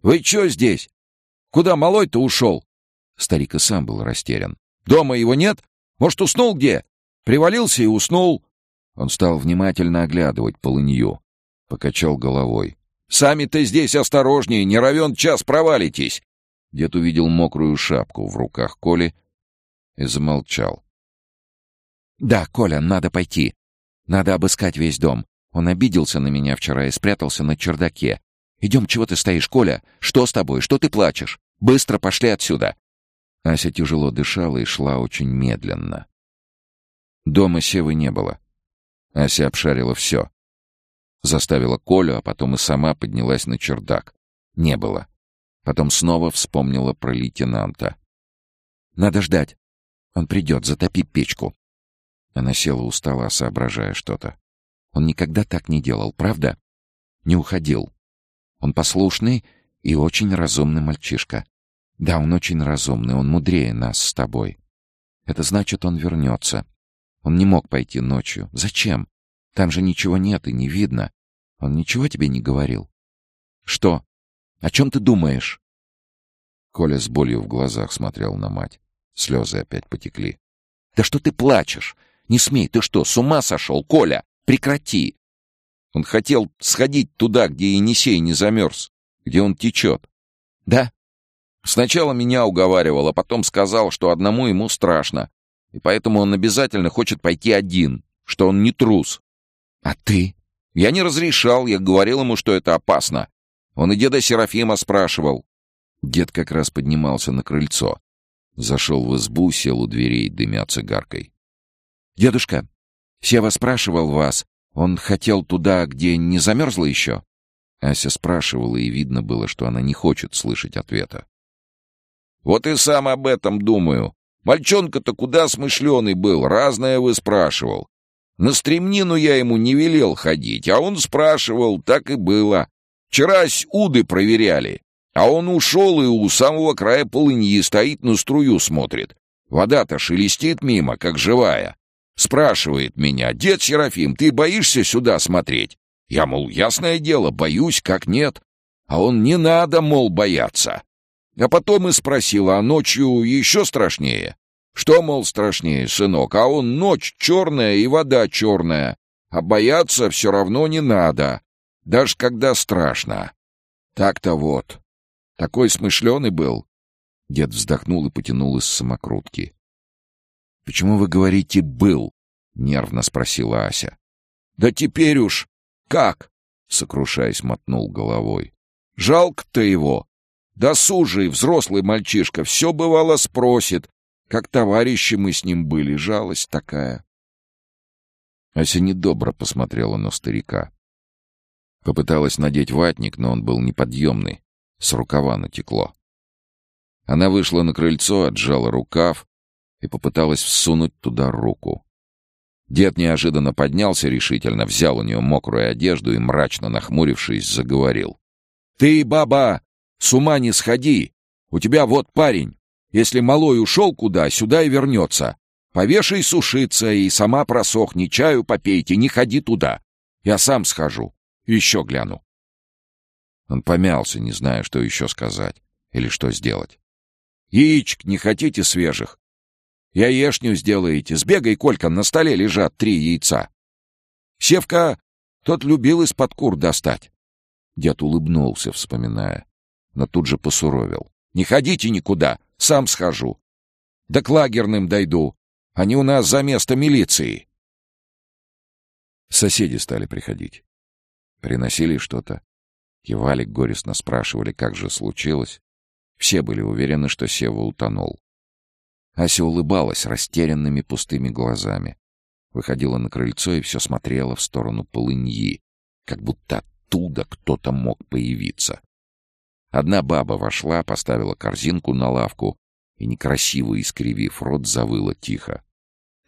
«Вы чё здесь? Куда малой-то ушел?» Старик и сам был растерян. «Дома его нет? Может, уснул где? Привалился и уснул?» Он стал внимательно оглядывать полынью. Покачал головой. «Сами-то здесь осторожнее, не равен час провалитесь!» Дед увидел мокрую шапку в руках Коли и замолчал. «Да, Коля, надо пойти. Надо обыскать весь дом. Он обиделся на меня вчера и спрятался на чердаке. Идем, чего ты стоишь, Коля? Что с тобой? Что ты плачешь? Быстро пошли отсюда!» Ася тяжело дышала и шла очень медленно. Дома Севы не было. Ася обшарила все. Заставила Колю, а потом и сама поднялась на чердак. Не было. Потом снова вспомнила про лейтенанта. «Надо ждать. Он придет, затопи печку». Она села у стола, соображая что-то. Он никогда так не делал, правда? Не уходил. Он послушный и очень разумный мальчишка. Да, он очень разумный, он мудрее нас с тобой. Это значит, он вернется. Он не мог пойти ночью. Зачем? Там же ничего нет и не видно. Он ничего тебе не говорил? Что? О чем ты думаешь? Коля с болью в глазах смотрел на мать. Слезы опять потекли. «Да что ты плачешь? Не смей, ты что, с ума сошел, Коля? Прекрати!» Он хотел сходить туда, где Енисей не замерз, где он течет. «Да? Сначала меня уговаривал, а потом сказал, что одному ему страшно, и поэтому он обязательно хочет пойти один, что он не трус. А ты? Я не разрешал, я говорил ему, что это опасно. Он и деда Серафима спрашивал. Дед как раз поднимался на крыльцо. Зашел в избу, сел у дверей, дымя цигаркой. «Дедушка, Сева спрашивал вас. Он хотел туда, где не замерзло еще?» Ася спрашивала, и видно было, что она не хочет слышать ответа. Вот и сам об этом думаю. Мальчонка-то куда смышленый был, разное вы спрашивал. На стремнину я ему не велел ходить, а он спрашивал, так и было. Вчерась уды проверяли, а он ушел и у самого края полыньи стоит на струю смотрит. Вода-то шелестит мимо, как живая. Спрашивает меня, дед Серафим, ты боишься сюда смотреть? Я, мол, ясное дело, боюсь, как нет. А он не надо, мол, бояться. А потом и спросила, а ночью еще страшнее? Что, мол, страшнее, сынок? А он ночь черная и вода черная. А бояться все равно не надо, даже когда страшно. Так-то вот. Такой смышленый был. Дед вздохнул и потянул из самокрутки. «Почему вы говорите «был»?» — нервно спросила Ася. «Да теперь уж как?» — сокрушаясь, мотнул головой. «Жалко-то его. Досужий, взрослый мальчишка, все бывало спросит. Как товарищи мы с ним были, жалость такая». Ася недобро посмотрела на старика. Попыталась надеть ватник, но он был неподъемный. С рукава натекло. Она вышла на крыльцо, отжала рукав и попыталась всунуть туда руку. Дед неожиданно поднялся решительно, взял у нее мокрую одежду и, мрачно нахмурившись, заговорил. «Ты, баба, с ума не сходи! У тебя вот парень. Если малой ушел куда, сюда и вернется. Повешай сушиться и сама просохни, чаю попейте, не ходи туда. Я сам схожу. Еще гляну». Он помялся, не зная, что еще сказать или что сделать. «Яичек не хотите свежих? Яешню сделаете. Сбегай, Колька, на столе лежат три яйца. Севка, тот любил из-под кур достать. Дед улыбнулся, вспоминая, но тут же посуровил. «Не ходите никуда, сам схожу. Да к лагерным дойду. Они у нас за место милиции». Соседи стали приходить. Приносили что-то. Кивали, горестно спрашивали, как же случилось. Все были уверены, что Сева утонул. Ася улыбалась растерянными пустыми глазами. Выходила на крыльцо и все смотрела в сторону полыньи, как будто оттуда кто-то мог появиться. Одна баба вошла, поставила корзинку на лавку и, некрасиво искривив рот, завыла тихо.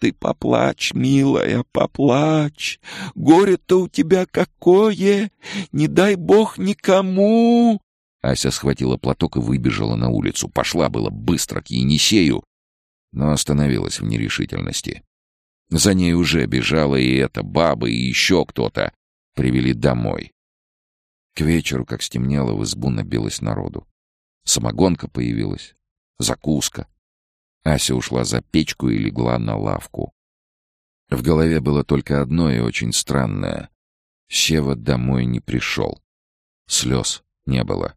«Ты поплачь, милая, поплачь! Горе-то у тебя какое! Не дай бог никому!» Ася схватила платок и выбежала на улицу. Пошла было быстро к Енисею, но остановилась в нерешительности. За ней уже бежала и эта баба, и еще кто-то. Привели домой. К вечеру, как стемнело, в избу набилось народу. Самогонка появилась, закуска. Ася ушла за печку и легла на лавку. В голове было только одно и очень странное. Сева домой не пришел. Слез не было.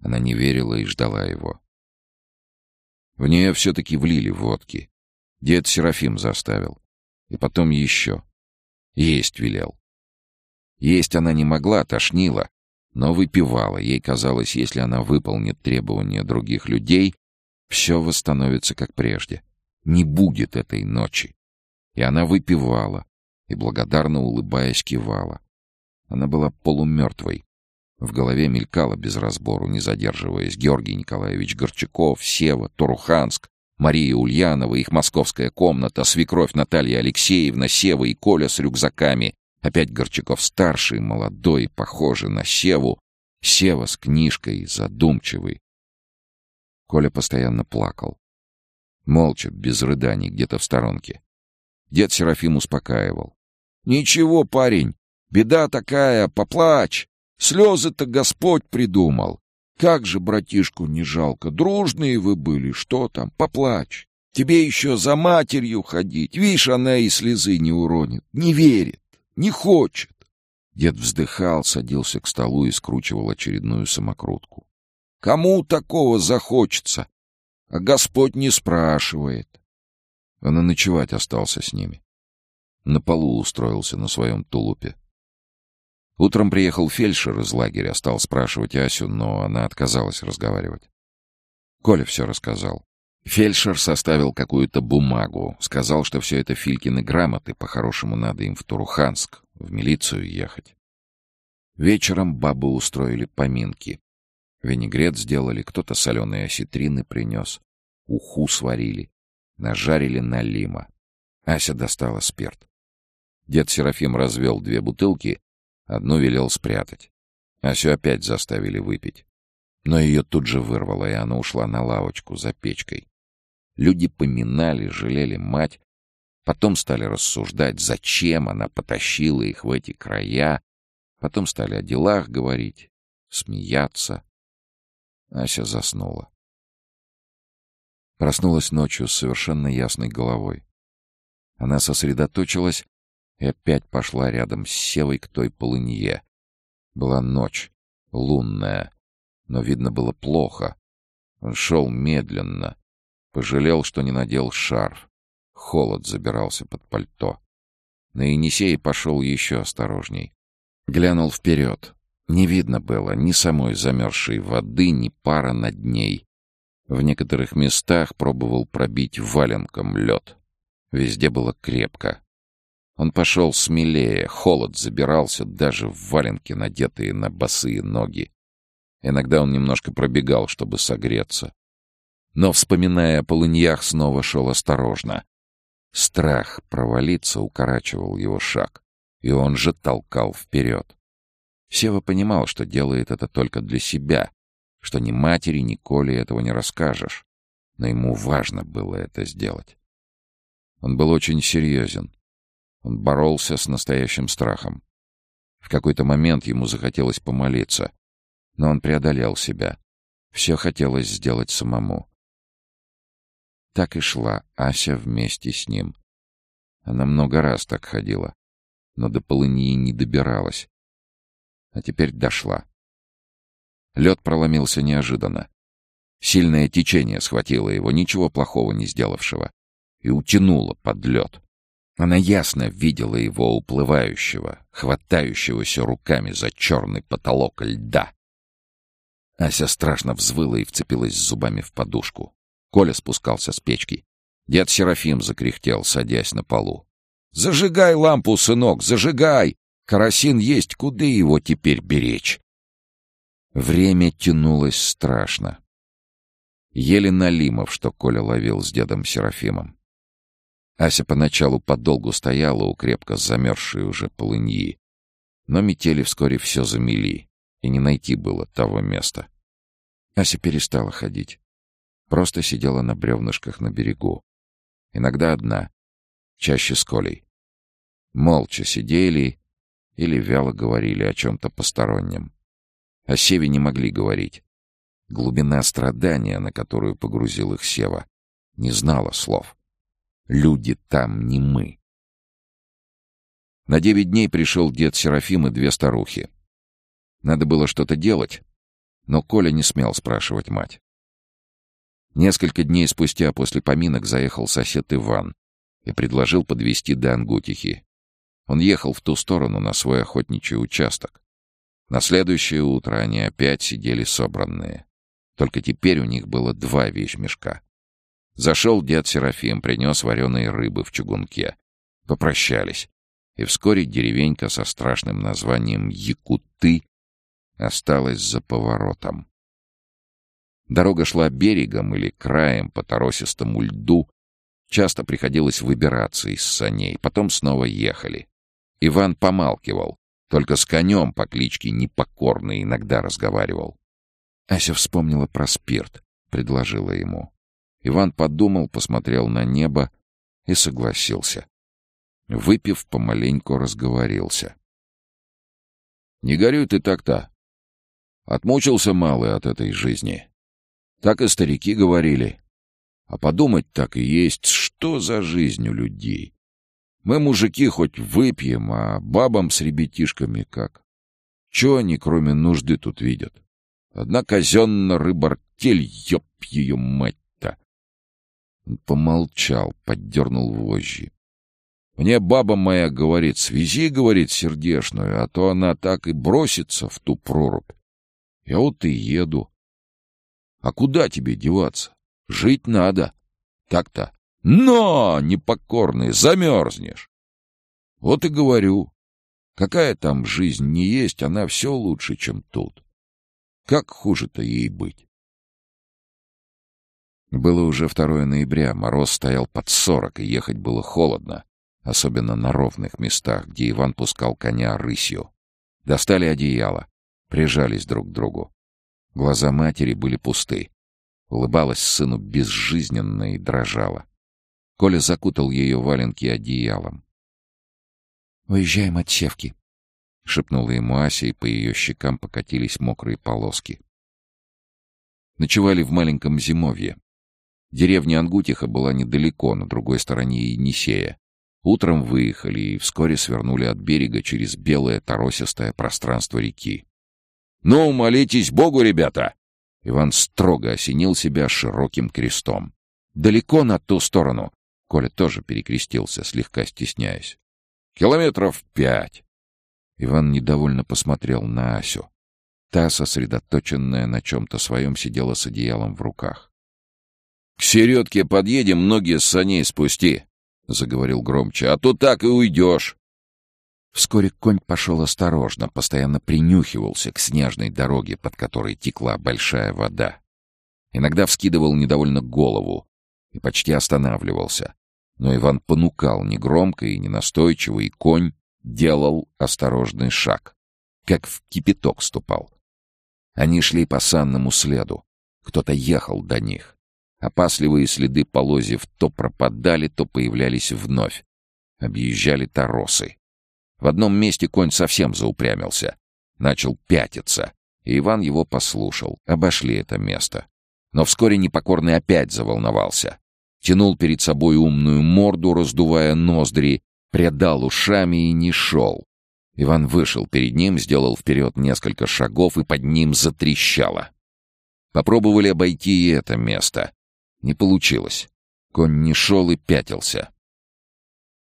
Она не верила и ждала его. В нее все-таки влили водки. Дед Серафим заставил. И потом еще. Есть велел. Есть она не могла, тошнила, но выпивала. Ей казалось, если она выполнит требования других людей, все восстановится как прежде. Не будет этой ночи. И она выпивала, и благодарно улыбаясь кивала. Она была полумертвой, в голове мелькало без разбору, не задерживаясь. Георгий Николаевич Горчаков, Сева, Туруханск, Мария Ульянова, их московская комната, свекровь Наталья Алексеевна, Сева и Коля с рюкзаками. Опять Горчаков-старший, молодой, похожий на Севу. Сева с книжкой, задумчивый. Коля постоянно плакал. Молча, без рыданий, где-то в сторонке. Дед Серафим успокаивал. «Ничего, парень, беда такая, поплачь. Слезы-то Господь придумал. Как же братишку не жалко, дружные вы были, что там, поплачь. Тебе еще за матерью ходить, видишь, она и слезы не уронит, не верит, не хочет. Дед вздыхал, садился к столу и скручивал очередную самокрутку. Кому такого захочется? А Господь не спрашивает. Он и ночевать остался с ними. На полу устроился на своем тулупе. Утром приехал фельдшер из лагеря, стал спрашивать Асю, но она отказалась разговаривать. Коля все рассказал. Фельдшер составил какую-то бумагу, сказал, что все это Филькины грамоты, по-хорошему надо им в Туруханск, в милицию ехать. Вечером бабы устроили поминки. Винегрет сделали, кто-то соленые осетрины принес, уху сварили, нажарили налима. Ася достала спирт. Дед Серафим развел две бутылки Одну велел спрятать. Асю опять заставили выпить. Но ее тут же вырвало, и она ушла на лавочку за печкой. Люди поминали, жалели мать, потом стали рассуждать, зачем она потащила их в эти края, потом стали о делах говорить, смеяться. Ася заснула. Проснулась ночью с совершенно ясной головой. Она сосредоточилась и опять пошла рядом с Севой к той полынье. Была ночь, лунная, но видно было плохо. Он шел медленно, пожалел, что не надел шарф. Холод забирался под пальто. На Енисее пошел еще осторожней. Глянул вперед. Не видно было ни самой замерзшей воды, ни пара над ней. В некоторых местах пробовал пробить валенком лед. Везде было крепко. Он пошел смелее, холод забирался даже в валенки, надетые на босые ноги. Иногда он немножко пробегал, чтобы согреться. Но, вспоминая о полыньях, снова шел осторожно. Страх провалиться укорачивал его шаг, и он же толкал вперед. Сева понимал, что делает это только для себя, что ни матери, ни Коле этого не расскажешь, но ему важно было это сделать. Он был очень серьезен. Он боролся с настоящим страхом. В какой-то момент ему захотелось помолиться, но он преодолел себя. Все хотелось сделать самому. Так и шла Ася вместе с ним. Она много раз так ходила, но до полыньи не добиралась. А теперь дошла. Лед проломился неожиданно. Сильное течение схватило его, ничего плохого не сделавшего, и утянуло под лед. Она ясно видела его уплывающего, хватающегося руками за черный потолок льда. Ася страшно взвыла и вцепилась зубами в подушку. Коля спускался с печки. Дед Серафим закряхтел, садясь на полу. «Зажигай лампу, сынок, зажигай! Карасин есть, куда его теперь беречь?» Время тянулось страшно. Еле налимов, что Коля ловил с дедом Серафимом. Ася поначалу подолгу стояла у крепко замерзшей уже полыньи. Но метели вскоре все замели, и не найти было того места. Ася перестала ходить. Просто сидела на бревнышках на берегу. Иногда одна, чаще с Колей. Молча сидели или вяло говорили о чем-то постороннем. О Севе не могли говорить. Глубина страдания, на которую погрузил их Сева, не знала слов. Люди там не мы. На девять дней пришел дед Серафим и две старухи. Надо было что-то делать, но Коля не смел спрашивать мать. Несколько дней спустя после поминок заехал сосед Иван и предложил подвести до Ангутихи. Он ехал в ту сторону на свой охотничий участок. На следующее утро они опять сидели собранные. Только теперь у них было два вещмешка. Зашел дед Серафим, принес вареные рыбы в чугунке. Попрощались. И вскоре деревенька со страшным названием Якуты осталась за поворотом. Дорога шла берегом или краем по торосистому льду. Часто приходилось выбираться из саней, потом снова ехали. Иван помалкивал, только с конем по кличке Непокорный иногда разговаривал. Ася вспомнила про спирт, предложила ему. Иван подумал, посмотрел на небо и согласился. Выпив, помаленьку разговорился. «Не горюй ты так-то. Отмучился малый от этой жизни. Так и старики говорили. А подумать так и есть, что за жизнь у людей. Мы, мужики, хоть выпьем, а бабам с ребятишками как? Чего они, кроме нужды, тут видят? Одна казенная рыбартель, ёб ее мать-то! Помолчал, поддернул вожжи. Мне баба моя говорит, связи, говорит, сердешную, а то она так и бросится в ту прорубь. Я вот и еду. А куда тебе деваться? Жить надо. Так-то. Но, непокорный, замерзнешь. Вот и говорю. Какая там жизнь не есть, она все лучше, чем тут. Как хуже-то ей быть? Было уже 2 ноября, мороз стоял под сорок, и ехать было холодно, особенно на ровных местах, где Иван пускал коня рысью. Достали одеяло, прижались друг к другу. Глаза матери были пусты. Улыбалась сыну безжизненно и дрожала. Коля закутал ее валенки одеялом. «Уезжаем от Севки», — шепнула ему Ася, и по ее щекам покатились мокрые полоски. Ночевали в маленьком зимовье. Деревня Ангутиха была недалеко, на другой стороне Енисея. Утром выехали и вскоре свернули от берега через белое торосистое пространство реки. «Ну, молитесь Богу, ребята!» Иван строго осенил себя широким крестом. «Далеко на ту сторону?» Коля тоже перекрестился, слегка стесняясь. «Километров пять». Иван недовольно посмотрел на Асю. Та, сосредоточенная на чем-то своем, сидела с одеялом в руках. «К середке подъедем, ноги с саней спусти», — заговорил громче, — «а то так и уйдешь». Вскоре конь пошел осторожно, постоянно принюхивался к снежной дороге, под которой текла большая вода. Иногда вскидывал недовольно голову и почти останавливался. Но Иван понукал негромко и ненастойчиво, и конь делал осторожный шаг, как в кипяток ступал. Они шли по санному следу. Кто-то ехал до них. Опасливые следы полозьев то пропадали, то появлялись вновь. Объезжали торосы. В одном месте конь совсем заупрямился. Начал пятиться, и Иван его послушал. Обошли это место. Но вскоре непокорный опять заволновался. Тянул перед собой умную морду, раздувая ноздри, предал ушами и не шел. Иван вышел перед ним, сделал вперед несколько шагов, и под ним затрещало. Попробовали обойти и это место. Не получилось. Конь не шел и пятился.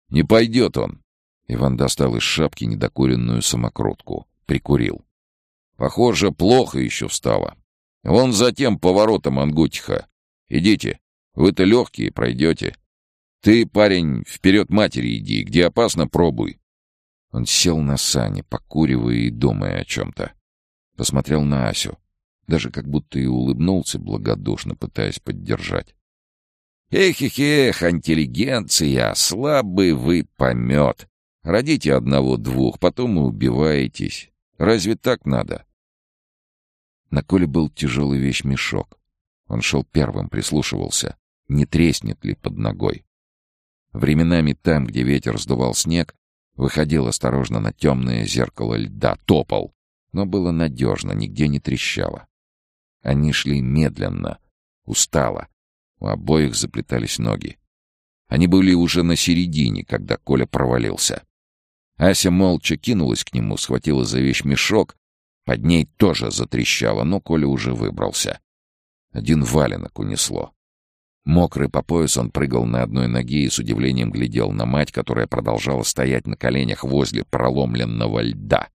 «Не пойдет он!» Иван достал из шапки недокуренную самокрутку. Прикурил. «Похоже, плохо еще встало. Вон за тем поворотом Ангутиха. Идите. Вы-то легкие, пройдете. Ты, парень, вперед матери иди. Где опасно, пробуй». Он сел на сани, покуривая и думая о чем-то. Посмотрел на Асю. Даже как будто и улыбнулся благодушно, пытаясь поддержать. «Эх-эх-эх, интеллигенция, слабый вы помет. Родите одного-двух, потом и убиваетесь. Разве так надо?» На Коле был тяжелый вещмешок. Он шел первым, прислушивался, не треснет ли под ногой. Временами там, где ветер сдувал снег, выходил осторожно на темное зеркало льда, топал, но было надежно, нигде не трещало. Они шли медленно, устало. У обоих заплетались ноги. Они были уже на середине, когда Коля провалился. Ася молча кинулась к нему, схватила за вещмешок. Под ней тоже затрещало, но Коля уже выбрался. Один валенок унесло. Мокрый по пояс он прыгал на одной ноге и с удивлением глядел на мать, которая продолжала стоять на коленях возле проломленного льда.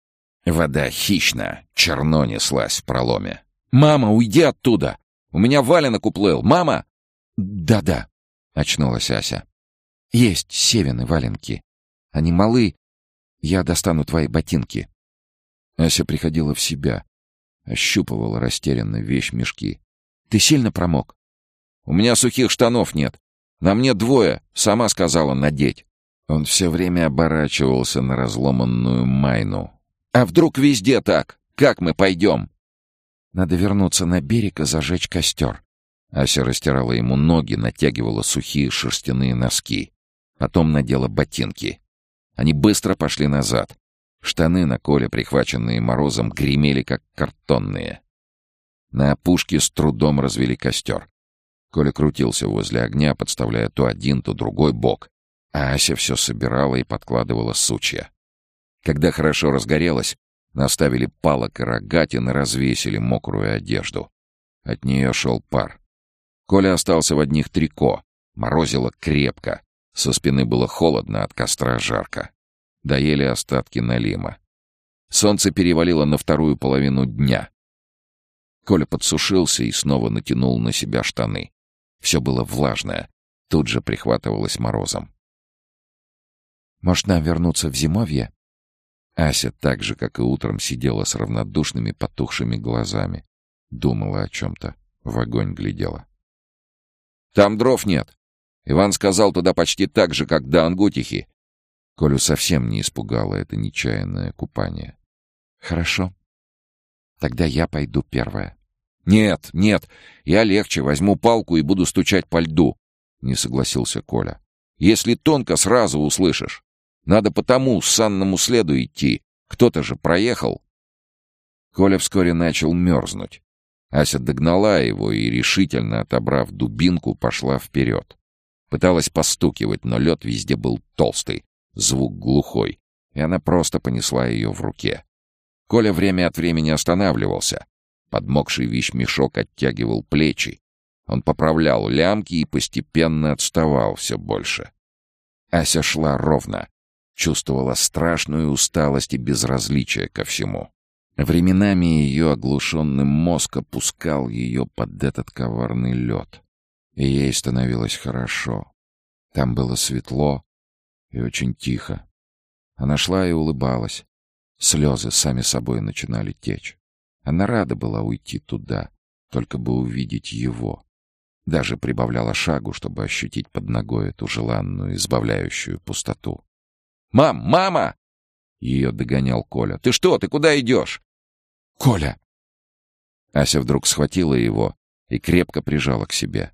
Вода хищно, черно неслась в проломе. «Мама, уйди оттуда! У меня валенок уплыл! Мама!» «Да-да», — очнулась Ася. «Есть севины валенки. Они малы. Я достану твои ботинки». Ася приходила в себя, ощупывала растерянно вещь мешки. «Ты сильно промок?» «У меня сухих штанов нет. На мне двое, сама сказала надеть». Он все время оборачивался на разломанную майну. «А вдруг везде так? Как мы пойдем?» «Надо вернуться на берег и зажечь костер». Ася растирала ему ноги, натягивала сухие шерстяные носки. Потом надела ботинки. Они быстро пошли назад. Штаны на Коле, прихваченные морозом, гремели, как картонные. На опушке с трудом развели костер. Коля крутился возле огня, подставляя то один, то другой бок, а Ася все собирала и подкладывала сучья. Когда хорошо разгорелось, наставили палок и рогатин и развесили мокрую одежду. От нее шел пар. Коля остался в одних трико, морозило крепко, со спины было холодно, от костра жарко. Доели остатки налима. Солнце перевалило на вторую половину дня. Коля подсушился и снова натянул на себя штаны. Все было влажное, тут же прихватывалось морозом. «Может, нам вернуться в зимовье?» Ася так же, как и утром, сидела с равнодушными потухшими глазами. Думала о чем-то, в огонь глядела. «Там дров нет. Иван сказал туда почти так же, как до Ангутихи. Колю совсем не испугало это нечаянное купание. «Хорошо. Тогда я пойду первая». «Нет, нет, я легче возьму палку и буду стучать по льду», — не согласился Коля. «Если тонко, сразу услышишь. Надо по тому санному следу идти. Кто-то же проехал». Коля вскоре начал мерзнуть. Ася догнала его и, решительно отобрав дубинку, пошла вперед. Пыталась постукивать, но лед везде был толстый, звук глухой, и она просто понесла ее в руке. Коля время от времени останавливался. Подмокший вещмешок оттягивал плечи. Он поправлял лямки и постепенно отставал все больше. Ася шла ровно, чувствовала страшную усталость и безразличие ко всему. Временами ее оглушенный мозг опускал ее под этот коварный лед. И ей становилось хорошо. Там было светло и очень тихо. Она шла и улыбалась. Слезы сами собой начинали течь. Она рада была уйти туда, только бы увидеть его. Даже прибавляла шагу, чтобы ощутить под ногой эту желанную, избавляющую пустоту. «Мам! Мама!» Ее догонял Коля. «Ты что? Ты куда идешь?» «Коля!» Ася вдруг схватила его и крепко прижала к себе.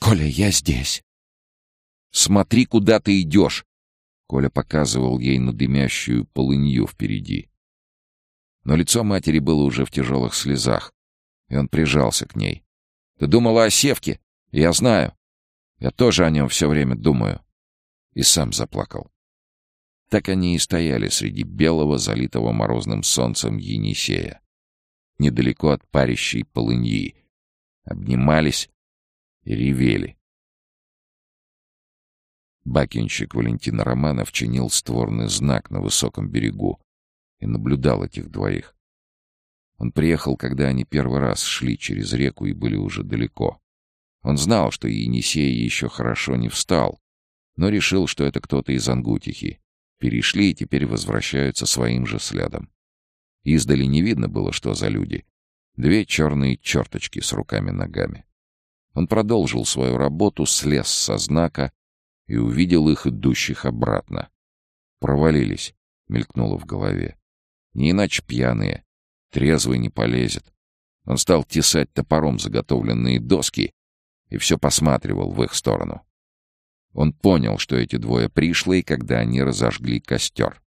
«Коля, я здесь!» «Смотри, куда ты идешь!» Коля показывал ей на дымящую полынью впереди. Но лицо матери было уже в тяжелых слезах, и он прижался к ней. «Ты думала о Севке? Я знаю. Я тоже о нем все время думаю». И сам заплакал. Так они и стояли среди белого, залитого морозным солнцем Енисея, недалеко от парящей полыньи, обнимались и ревели. Бакинщик Валентин Романов чинил створный знак на высоком берегу и наблюдал этих двоих. Он приехал, когда они первый раз шли через реку и были уже далеко. Он знал, что Енисей еще хорошо не встал, но решил, что это кто-то из Ангутихи. Перешли и теперь возвращаются своим же следом. Издали не видно было, что за люди. Две черные черточки с руками-ногами. Он продолжил свою работу, слез со знака и увидел их идущих обратно. «Провалились», — мелькнуло в голове. «Не иначе пьяные. Трезвый не полезет». Он стал тесать топором заготовленные доски и все посматривал в их сторону. Он понял, что эти двое пришли, когда они разожгли костер.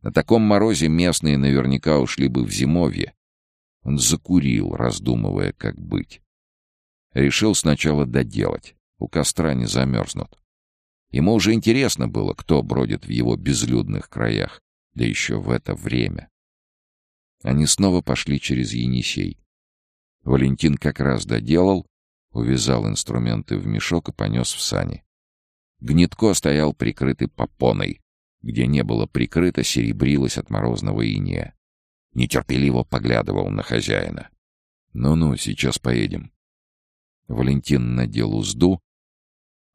На таком морозе местные наверняка ушли бы в зимовье. Он закурил, раздумывая, как быть. Решил сначала доделать. У костра не замерзнут. Ему уже интересно было, кто бродит в его безлюдных краях, да еще в это время. Они снова пошли через Енисей. Валентин как раз доделал, увязал инструменты в мешок и понес в сани. Гнетко стоял прикрытый попоной, где не было прикрыто, серебрилось от морозного иния. Нетерпеливо поглядывал на хозяина. «Ну-ну, сейчас поедем». Валентин надел узду,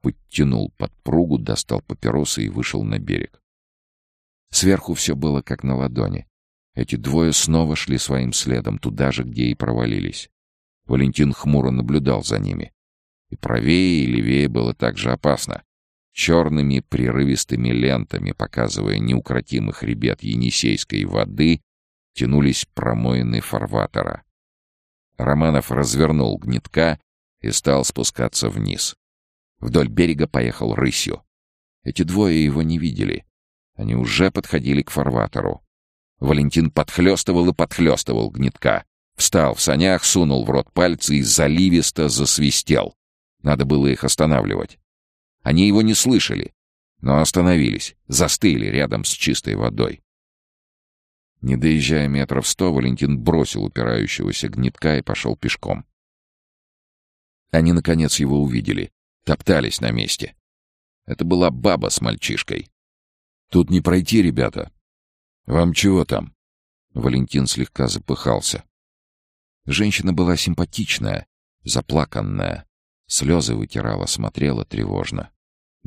подтянул подпругу, достал папиросы и вышел на берег. Сверху все было как на ладони. Эти двое снова шли своим следом, туда же, где и провалились. Валентин хмуро наблюдал за ними. И правее, и левее было так же опасно. Черными прерывистыми лентами, показывая неукротимый хребет Енисейской воды, тянулись промоины фарватера. Романов развернул гнетка и стал спускаться вниз. Вдоль берега поехал рысью. Эти двое его не видели. Они уже подходили к фарватеру. Валентин подхлестывал и подхлестывал гнетка. Встал в санях, сунул в рот пальцы и заливисто засвистел. Надо было их останавливать. Они его не слышали, но остановились, застыли рядом с чистой водой. Не доезжая метров сто, Валентин бросил упирающегося гнетка и пошел пешком. Они, наконец, его увидели, топтались на месте. Это была баба с мальчишкой. «Тут не пройти, ребята. Вам чего там?» Валентин слегка запыхался. Женщина была симпатичная, заплаканная. Слезы вытирала, смотрела тревожно.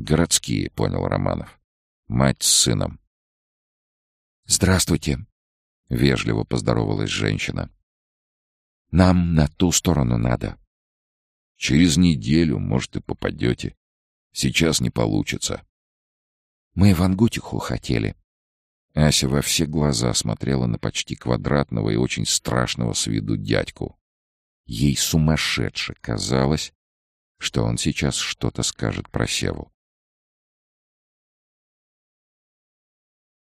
«Городские», — понял Романов. Мать с сыном. «Здравствуйте», — вежливо поздоровалась женщина. «Нам на ту сторону надо». «Через неделю, может, и попадете. Сейчас не получится». «Мы в Ангутиху хотели», Ася во все глаза смотрела на почти квадратного и очень страшного с виду дядьку. Ей сумасшедше казалось, что он сейчас что-то скажет про Севу.